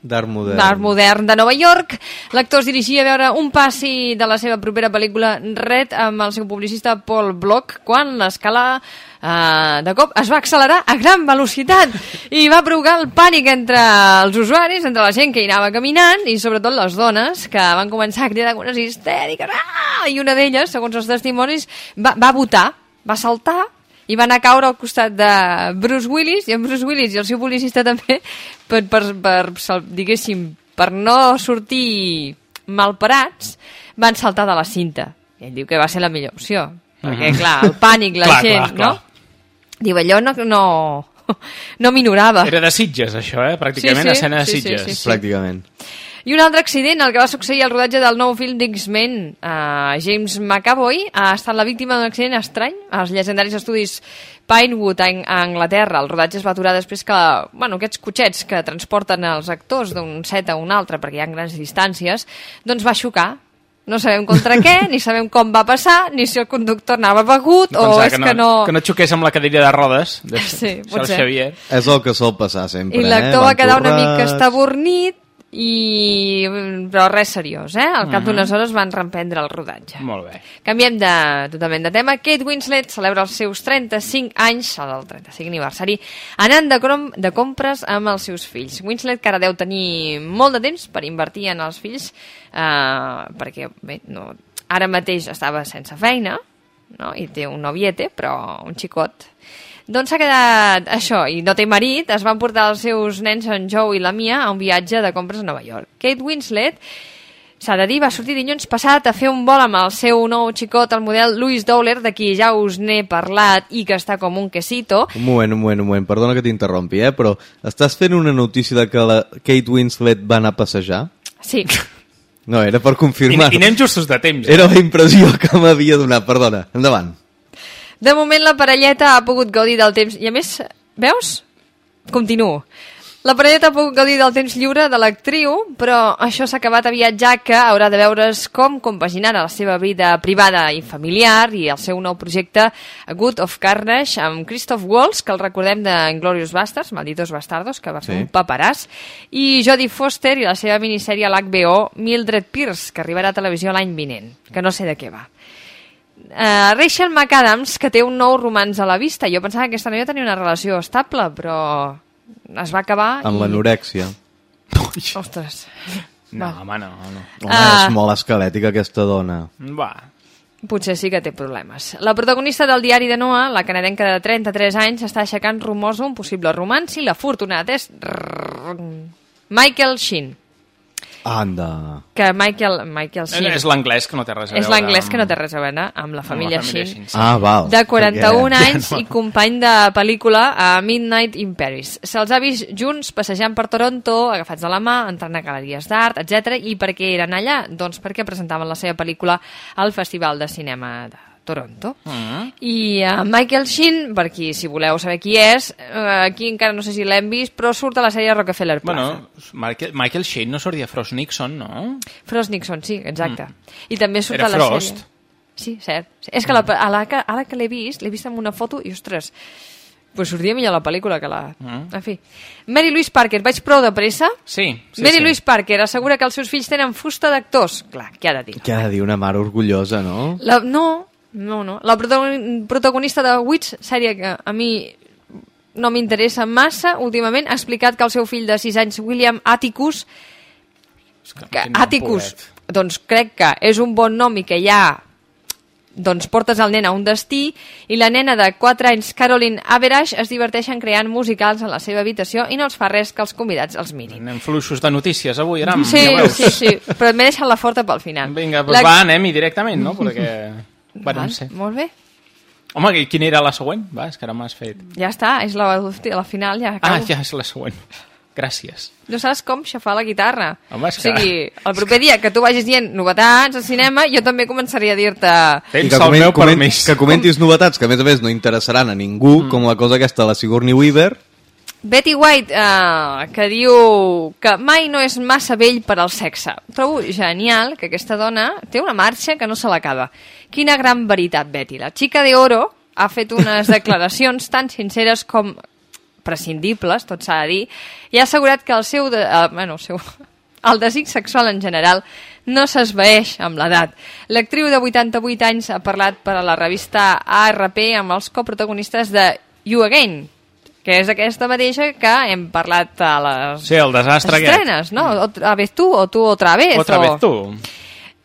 D'art modern. d'art modern de Nova York. L'actor es dirigia a veure un passi de la seva propera pel·lícula Red amb el seu publicista Paul Block quan l'escala eh, de cop es va accelerar a gran velocitat i va provocar el pànic entre els usuaris, entre la gent que hi anava caminant i sobretot les dones que van començar a cridar com unes histèriques ah! i una d'elles, segons els testimonis, va, va votar, va saltar i va anar a caure al costat de Bruce Willis i en Bruce Willis i el seu policista també per, per, per diguéssim per no sortir malparats van saltar de la cinta i ell diu que va ser la millor opció perquè Mhm. clar, el pànic, la Clar, gent clar, clar. no? diu allò no, no, no minorava Era de Sitges, això, eh? Pràcticament Sí, sí, escena de sí, sí, Sitges. sí, sí. Pràcticament. I un altre accident, el que va succeir al rodatge del nou film d'X-Men, uh, James McAvoy ha estat la víctima d'un accident estrany als llegendaris estudis Pinewood a, a Anglaterra. El rodatge es va aturar després que bueno, aquests cotxets que transporten els actors d'un set a un altre perquè hi ha grans distàncies, doncs va xocar. No sabem contra què, ni sabem com va passar, ni si el conductor anava begut o Pensava és que no... Que no xoqués amb la cadira de rodes. De, Sí, Això pot el ser. Xavier. És el que sol passar sempre, I l'actor eh? va quedar una mica estabornit i... però res seriós, eh? Al cap Mhm. d'unes hores van reemprendre el rodatge. Molt bé. Canviem de, totalment de tema. Kate Winslet celebra els seus 35 anys, el 35 aniversari, anant de, crom, de compres amb els seus fills. Winslet que ara deu tenir molt de temps per invertir en els fills, eh, perquè bé, no, ara mateix estava sense feina, no? i té un noviete, però un xicot. Doncs s'ha quedat això, i no té marit, es van portar els seus nens, en Joe i la Mia, a un viatge de compres a Nova York. Kate Winslet S'ha de dir, va sortir dilluns passat a fer un vol amb el seu nou xicot, el model Louis Dowler, de qui ja us n'he parlat i que està com un quesito. Un moment, un moment, un moment, perdona que t'interrompi, eh? però estàs fent una notícia de que la Kate Winslet va anar a passejar? Sí. No, era per confirmar. I, i anem justos de temps. eh? Era la impressió que m'havia donat, perdona. Endavant. De moment la parelleta ha pogut gaudir del temps... I a més, veus? Continuo. La parelleta ha pogut gaudir del temps lliure de l'actriu, però això s'ha acabat aviat ja que haurà de veure's com compaginar la seva vida privada i familiar i el seu nou projecte A Good of Carnage amb Christoph Waltz, que el recordem de Inglorious Bastards, Malditos Bastardos, que va fer Sí. un paperàs, i Jodie Foster i la seva minissèrie a l'HBO Mildred Pierce, que arribarà a televisió l'any vinent, que no sé de què va. Uh, Rachel McAdams, que té un nou romanç a la vista. Jo pensava que aquesta noia tenia una relació estable, però es va acabar Amb i... l'anorèxia. Ostres. No, Va. home, no. no. Home, Ah. és molt esquelètica aquesta dona. Va. Potser sí que té problemes. La protagonista del diari de Noah, la canadenca de 33 anys, està aixecant rumors d'un possible romanç i l'afortunat és... Michael Sheen. Anda. Que Michael, Michael Sheen... És l'anglès que no té res a veure. És l'anglès que no té amb- res a veure amb la família, la família Sheen. Sheen, sí. Ah, val. De 41 Perquè- anys i company de pel·lícula a Midnight in Paris. Se'ls ha vist junts passejant per Toronto, agafats de la mà, entrant a galeries d'art, etc. I per què eren allà? Doncs perquè presentaven la seva pel·lícula al Festival de Cinema de Toronto. Mm. I uh, Michael Sheen, per qui, si voleu saber qui és, uh, aquí encara no sé si l'hem vist, però surt a la sèrie Rockefeller Plaza. Bueno, Michael, Michael Sheen no sortia Frost Nixon, no? Frost Nixon, sí, exacte. I també surt Era a la Frost. sèrie. Sí, cert. És que la, a la, que- ara que l'he vist, l'he vist amb una foto i, ostres, pues sortia millor la pel·lícula que la... Mm. En fi. Mary Louise Parker, vaig prou de pressa? Sí, sí, Mary sí. Louise Parker assegura que els seus fills tenen fusta d'actors. Clar, què ha de dir? Què ha de dir una mare orgullosa, no? La, no, no, no. La protagon- protagonista de Witch, sèrie que a mi no m'interessa massa últimament. Ha explicat que el seu fill de 6 anys, William Atticus, que Atticus, doncs crec que és un bon nom i que ja doncs portes el nen a un destí i la nena de 4 anys, Caroline Average, es diverteixen creant musicals a la seva habitació i no els fa res que els convidats els mirin. Anem fluixos de notícies avui, Aram. Sí, ja sí, sí, però m'he deixat la forta pel final. Vinga, doncs La- va, anem-hi directament, no? Perquè... Bueno, Val, no sé. Molt bé. Home, i quina era la següent? Va, és que ara m'has fet... Ja està, és la, la final, ja acabo. Ah, ja és la següent. Gràcies. No saps com xafar la guitarra. Home, és o que- sigui, el proper dia que tu vagis dient novetats al cinema, jo també començaria a dir-te... I que, coment, coment, que comentis novetats que a més a més no interessaran a ningú, mm. com la cosa aquesta de la Sigourney Weaver. Betty White, eh, que diu que mai no és massa vell per al sexe. Trobo genial que aquesta dona té una marxa que no se l'acaba. Quina gran veritat, Betty. La xica de oro ha fet unes declaracions tan sinceres com prescindibles, tot s'ha de dir, i ha assegurat que el seu... De, eh, bueno, el seu el desig sexual en general no s'esvaeix amb l'edat. L'actriu de 88 anys ha parlat per a la revista ARP amb els coprotagonistes de You Again, que és aquesta mateixa que hem parlat a les Sí, el desastre aquest. estrenes, no? Otra vez tu o tu otra vez. Otra o... vez tu.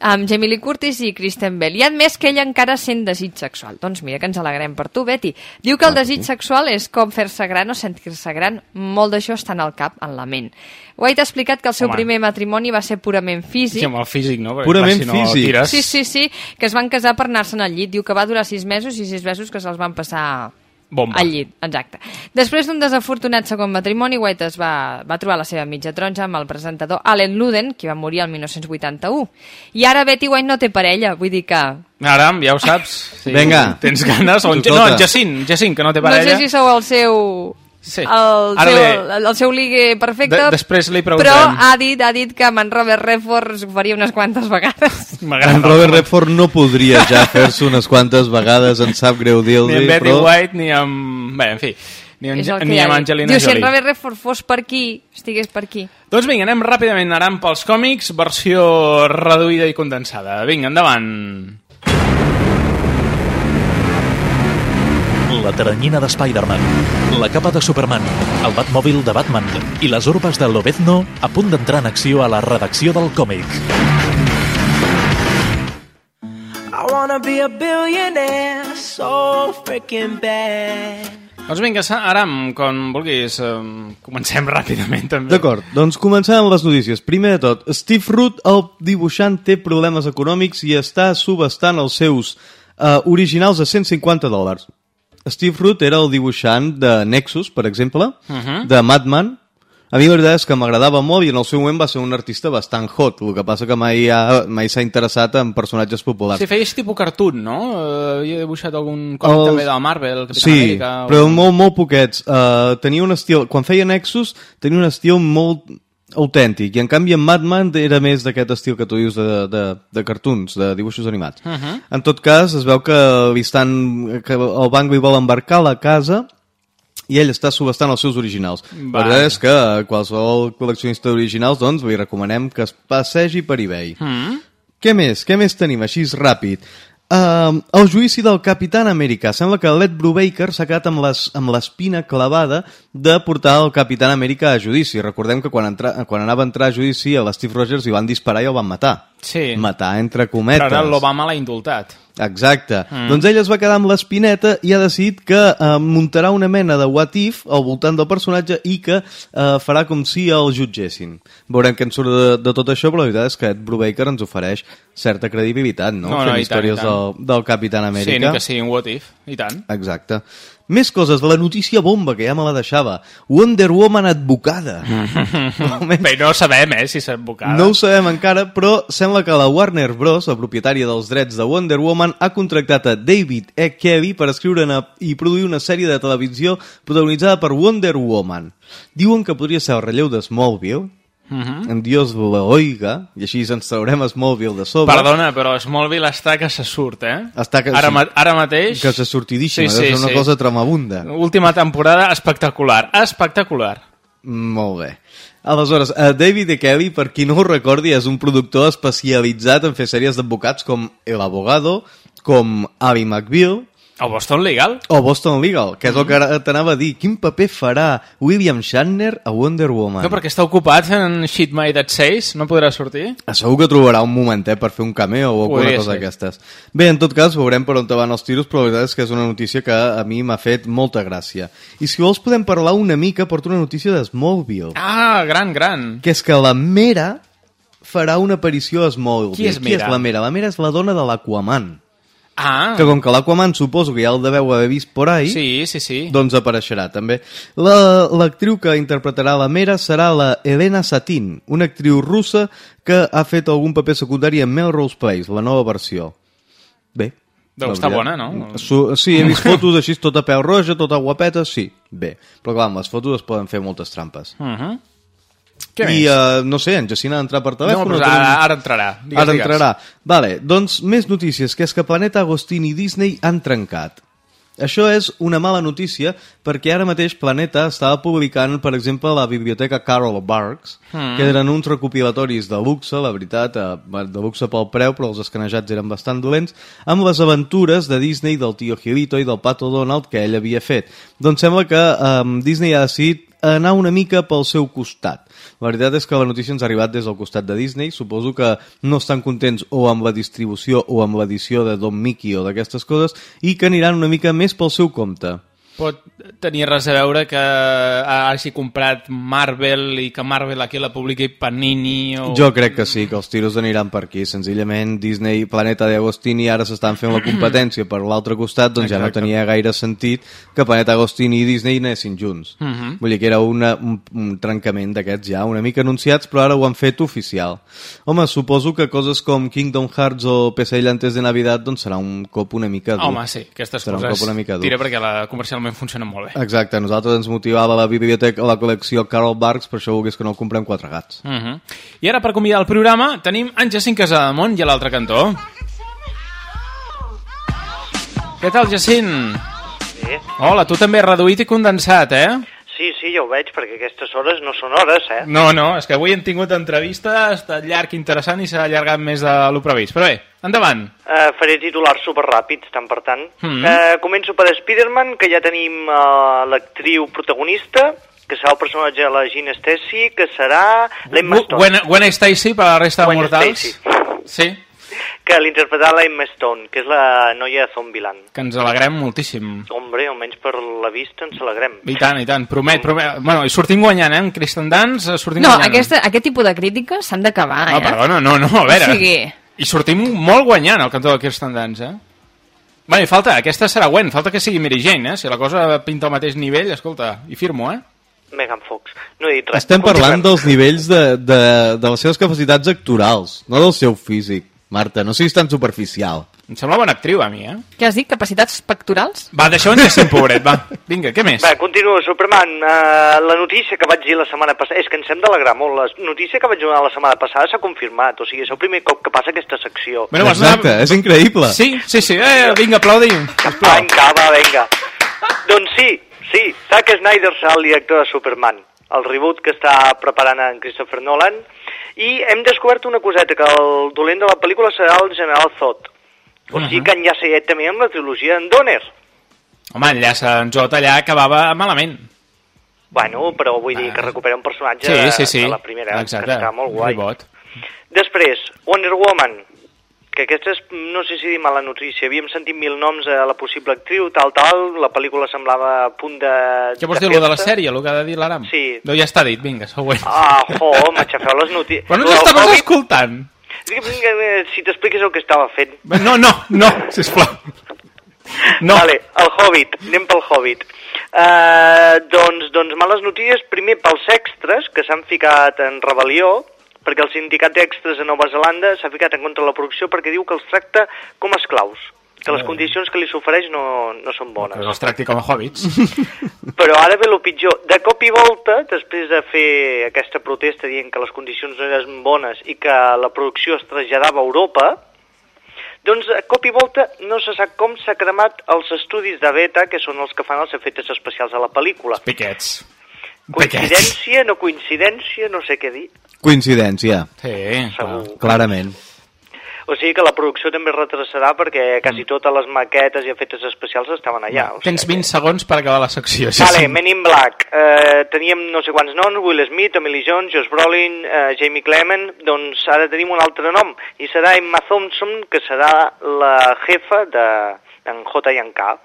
Amb Jamie Lee Curtis i Kristen Bell. I ha admès que ella encara sent desig sexual. Doncs mira que ens alegrem per tu, Betty. Diu que el desig sexual és com fer-se gran o sentir-se gran. Molt d'això està en el cap, en la ment. White ha explicat que el seu Home. primer matrimoni va ser purament físic. Sí, amb el físic, no? Perquè, Purament clar, si no físic. Tires... Sí, sí, sí, que es van casar per anar-se'n al llit. Diu que va durar sis mesos i sis mesos que se'ls van passar Bomba. al llit, exacte. Després d'un desafortunat segon matrimoni, White es va, va trobar la seva mitja taronja amb el presentador Allen Luden, qui va morir el 1981. I ara Betty White no té parella, vull dir que... Aram, ja ho saps. Sí. Vinga. Tens ganes? O en... No, en Jacint, Jacint, que no té No parella. sé si sou el seu... Sí. El, Ara seu, li- el, el seu ligue perfecte, De- després li però ha dit, ha dit que amb en Robert Redford es faria unes quantes vegades. En Robert Redford no podria ja fer-se unes quantes vegades, em sap greu Ni dir-li, amb Betty però... White, ni amb... Bé, en fi, ni que ni amb. Angelina Diu, si en Jolie. Robert Redford fos per aquí, estigués per aquí. Doncs vinga, anem ràpidament Aram pels còmics, versió reduïda i condensada. Vinga, endavant. La teranyina de Spider-Man, la capa de Superman, el Batmòbil de Batman i les urbes de Lobezno a punt d'entrar en acció a la redacció del còmic. I wanna be a billionaire so freaking bad. Doncs vinga, Aram, com vulguis, eh, comencem ràpidament també. D'acord, doncs començant amb les notícies. Primer de tot, Steve Root, el dibuixant, té problemes econòmics i està subestant els seus uh, originals a 150 dòlars. Steve Root era el dibuixant de Nexus, per exemple, Mhm. de Madman. A mi la veritat és que m'agradava molt i en el seu moment va ser un artista bastant hot, el que passa que mai, ha, mai s'ha interessat en personatges populars. Si feies tipus cartoon, no? Eh, havia dibuixat algun còmic Els- també del Marvel, Capitán sí, Amèrica... però molt, molt poquets. Uh, tenia un estil... Quan feia Nexus, tenia un estil molt autèntic, i en canvi en Madman era més d'aquest estil que tu dius de, de, de cartoons, de dibuixos animats. Uh -huh. En tot cas, es veu que, li estan, que el banc li vol embarcar la casa i ell està subestant els seus originals. La Vaja. veritat és que qualsevol col·leccionista d'originals doncs, li recomanem que es passegi per eBay. Mm. Què més? Què més tenim així ràpid? Uh, el judici del Capitán Amèrica. Sembla que l'Ed Brubaker s'ha quedat amb les- amb l'espina clavada de portar el Capitán Amèrica a judici. Recordem que quan, entra, quan anava a entrar a judici a l'Steve Rogers li van disparar i el van matar. Sí. Matar entre cometes. Però ara l'Obama l'ha indultat. Exacte. Mm. Doncs ell es va quedar amb l'espineta i ha decidit que eh, muntarà una mena de what if al voltant del personatge i que eh, farà com si el jutgessin. Veurem què en surt de, de tot això, però la veritat és que Ed Brubaker ens ofereix certa credibilitat, no? No, no, Fent tant, històries tant. del, del Capitán Amèrica. Sí, ni que sigui un what if, i tant. Exacte. Més coses, la notícia bomba, que ja me la deixava. Wonder Woman advocada. Bé, no sabem, eh, si s'ha advocada. No ho sabem encara, però sembla que la Warner Bros., la propietària dels drets de Wonder Woman, ha contractat a David E. Kelly per escriure una, i produir una sèrie de televisió protagonitzada per Wonder Woman. Diuen que podria ser el relleu de Smallville, Mhm. en Dios la oiga, i així ens traurem Smallville de sobre. Perdona, però Smallville està que se surt, eh? Està que, ara, ma ara mateix... Que se sortidíssima, Sí, sí, sí, és una sí. cosa tremabunda. Última temporada espectacular, espectacular. Molt bé. Aleshores, uh, David E. Kelly, per qui no ho recordi, és un productor especialitzat en fer sèries d'advocats com El Abogado, com Abby McBeal, O Boston Legal. O Boston Legal, que és el que t'anava a dir. Quin paper farà William Shatner a Wonder Woman? No, perquè està ocupat en Shit My Dad Says, no podrà sortir. Segur que trobarà un momentet per fer un cameo o alguna Podria cosa d'aquestes. Bé, en tot cas, veurem per on te van els tiros, però la veritat és que és una notícia que a mi m'ha fet molta gràcia. I si vols podem parlar una mica, porto una notícia de Smallville. Ah, gran, gran. Que és que la Mera farà una aparició a Smallville. Qui és Qui Mera? és la Mera? La Mera és la dona de l'Aquaman. Ah. Que com que l'Aquaman suposo que ja el deveu haver vist por ahí, Sí, sí, sí. doncs apareixerà també. La- L'actriu que interpretarà la Mera serà la Elena Satin, una actriu russa que ha fet algun paper secundari en Melrose Place, la nova versió. Bé. Deu la estar bona, no? Su sí, he vist fotos així, tota peu roja, tota guapeta, sí, bé. Però clar, amb les fotos es poden fer moltes trampes. Uh -huh. Què I, més? uh, no sé, en Jacint ha d'entrar per telèfon? No, però tenim- ara, ara entrarà. Digues, Ara digues. entrarà. Vale, doncs més notícies, que és que Planeta Agostini i Disney han trencat. Això és una mala notícia perquè ara mateix Planeta estava publicant, per exemple, la biblioteca Carol Barks, Mm. que eren uns recopilatoris de luxe, la veritat, eh, de luxe pel preu, però els escanejats eren bastant dolents, amb les aventures de Disney, del tio Gilito i del Pato Donald que ell havia fet. Doncs sembla que eh, Disney ha decidit anar una mica pel seu costat. La veritat és que la notícia ens ha arribat des del costat de Disney. Suposo que no estan contents o amb la distribució o amb l'edició de Don Mickey o d'aquestes coses i que aniran una mica més pel seu compte. Pot tenir res a veure que hagi comprat Marvel i que Marvel aquí la publiqui Panini o... Jo crec que sí, que els tiros aniran per aquí. Senzillament Disney i Planeta de Agostini ara s'estan fent la competència per l'altre costat, doncs ja no Exacte. tenia gaire sentit que Planeta Agostini i Disney anessin junts. Mhm. Vull dir que era una, un, un trencament d'aquests ja, una mica anunciats, però ara ho han fet oficial. Home, suposo que coses com Kingdom Hearts o Pesadilla antes de Navidad doncs serà un cop una mica dur. Home, sí, aquestes serà un coses cop una mica dur. tira perquè la, comercialment funciona molt bé. Exacte, a nosaltres ens motivava la biblioteca, la col·lecció Carol Barks, per això volgués que no el comprem quatre gats. Uh -huh. I ara, per convidar el programa, tenim en Jacint Casademont i a l'altre cantó. Què tal, Jacint? Sí. Hola, tu també reduït i condensat, eh? Sí, sí, ja ho veig, perquè aquestes hores no són hores, eh? No, no, és que avui hem tingut entrevista, ha estat llarg, interessant i s'ha allargat més de lo previst. Però bé, endavant. Uh, faré titulars superràpids, tant per tant. Mhm. Uh, començo per Spider-Man, que ja tenim uh, l'actriu protagonista, que serà el personatge de la Gina Stacy, que serà l'Emma Stone. Gwen, Gwen Stacy per la resta de mortals. Stacy. Sí, Que l'interpretarà l'Emma Stone, que és la noia de Zombieland. que ens alegrem moltíssim. Hombre, almenys per la vista ens alegrem. I tant, i tant, promet, promet. Bueno, i sortim guanyant, eh? En Kristen Dance eh, sortim No, guanyant. aquesta, aquest tipus de crítiques s'han d'acabar, No, eh? perdona, no, no, a veure. O sigui... I sortim molt guanyant al cantó de Kirsten Dance, eh? Bueno, i falta, aquesta serà Gwen, falta que sigui Mary Jane, eh? Si la cosa pinta al mateix nivell, escolta, i firmo, eh? Megan Fox. No he dit res. Estem parlant Continuem. dels nivells de, de, de les seves capacitats actorals, no del seu físic. Marta, no siguis tan superficial. Em sembla bona actriu, a mi, eh? Què has dit? Capacitats pectorals? Va, deixeu-nos de ser pobret, va. Vinga, què més? Va, continuo, Superman. Uh, la notícia que vaig dir la setmana passada... És que ens hem d'alegrar molt. La notícia que vaig donar la setmana passada s'ha confirmat. O sigui, és el primer cop que passa aquesta secció. Bueno, Exacte, donar- és increïble. Sí, sí, sí, eh, vinga, aplaudim. Vinga, va, vinga. doncs sí, sí, Zack Snyder serà el director de Superman, el reboot que està preparant en Christopher Nolan, i hem descobert una coseta, que el dolent de la pel·lícula serà el General Zod. O sigui que enllaça directament amb la trilogia d'en Donner. Home, enllaça en Jot allà acabava malament. Bueno, però vull dir que recupera un personatge Sí, sí, sí. de la primera, Exacte. que està molt guai. Ribot. Després, Wonder Woman, que aquesta és, no sé si dir mala notícia, havíem sentit mil noms a la possible actriu, tal, tal, la pel·lícula semblava a punt de... Què vols de dir, lo de la sèrie, el que ha de dir l'Aram? Sí. No, ja està dit, vinga, següent. Ah, jo, m'aixafeu les notícies. Però no ens estaves escoltant. Vinga, eh, si t'expliques el que estava fent. No, no, no, sisplau. No. Vale, el Hobbit, anem pel Hobbit. Uh, doncs, doncs males notícies, primer pels extras, que s'han ficat en rebel·lió, perquè el sindicat d'extras de Nova Zelanda s'ha ficat en contra de la producció perquè diu que els tracta com a esclaus, que les Eh. condicions que li s'ofereix no, no són bones. Que els tracti com a hobbits. Però ara ve el pitjor. De cop i volta, després de fer aquesta protesta dient que les condicions no eren bones i que la producció es traslladava a Europa, doncs a cop i volta no se sap com s'ha cremat els estudis de beta, que són els que fan els efectes especials a la pel·lícula. Piquets. Coincidència, no coincidència, no sé què dir. Coincidència. Sí, Segur. Clarament. O sigui que la producció també es retrasarà perquè quasi Mm. totes les maquetes i efectes especials estaven allà. o Tens 20 segons per acabar la secció. sí, Vale, sí. Men in Black. Eh, teníem no sé quants noms, Will Smith, Emily Jones, Josh Brolin, eh, Jamie Clement, doncs ara tenim un altre nom, i serà Emma Thompson, que serà la jefa de en J i en K.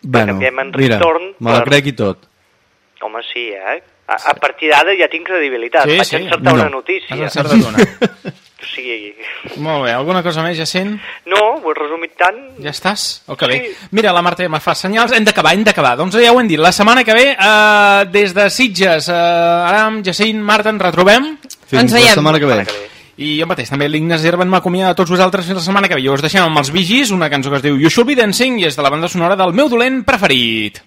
Bueno, canviem en mira, me la per- crec i tot. Home, sí, eh? A, a partir d'ara ja tinc credibilitat. Sí, Vaig sí. encertar No. una notícia. Has encertat una. O sigui... Molt bé, alguna cosa més, Jacint? No, ho he resumit tant. Ja estàs? O que bé. Mira, la Marta ja me fa senyals. Hem d'acabar, hem d'acabar. Doncs ja ho hem dit. La setmana que ve, eh, des de Sitges, eh, ara amb Jacint, Marta, ens retrobem. Fins Ens la veiem. setmana que ve. I jo mateix, també l'Ignes Herben m'acomiada a tots vosaltres fins la setmana que ve. I us deixem amb els Vigis, una cançó que es diu You Should Be Dancing i és de la banda sonora del meu dolent preferit.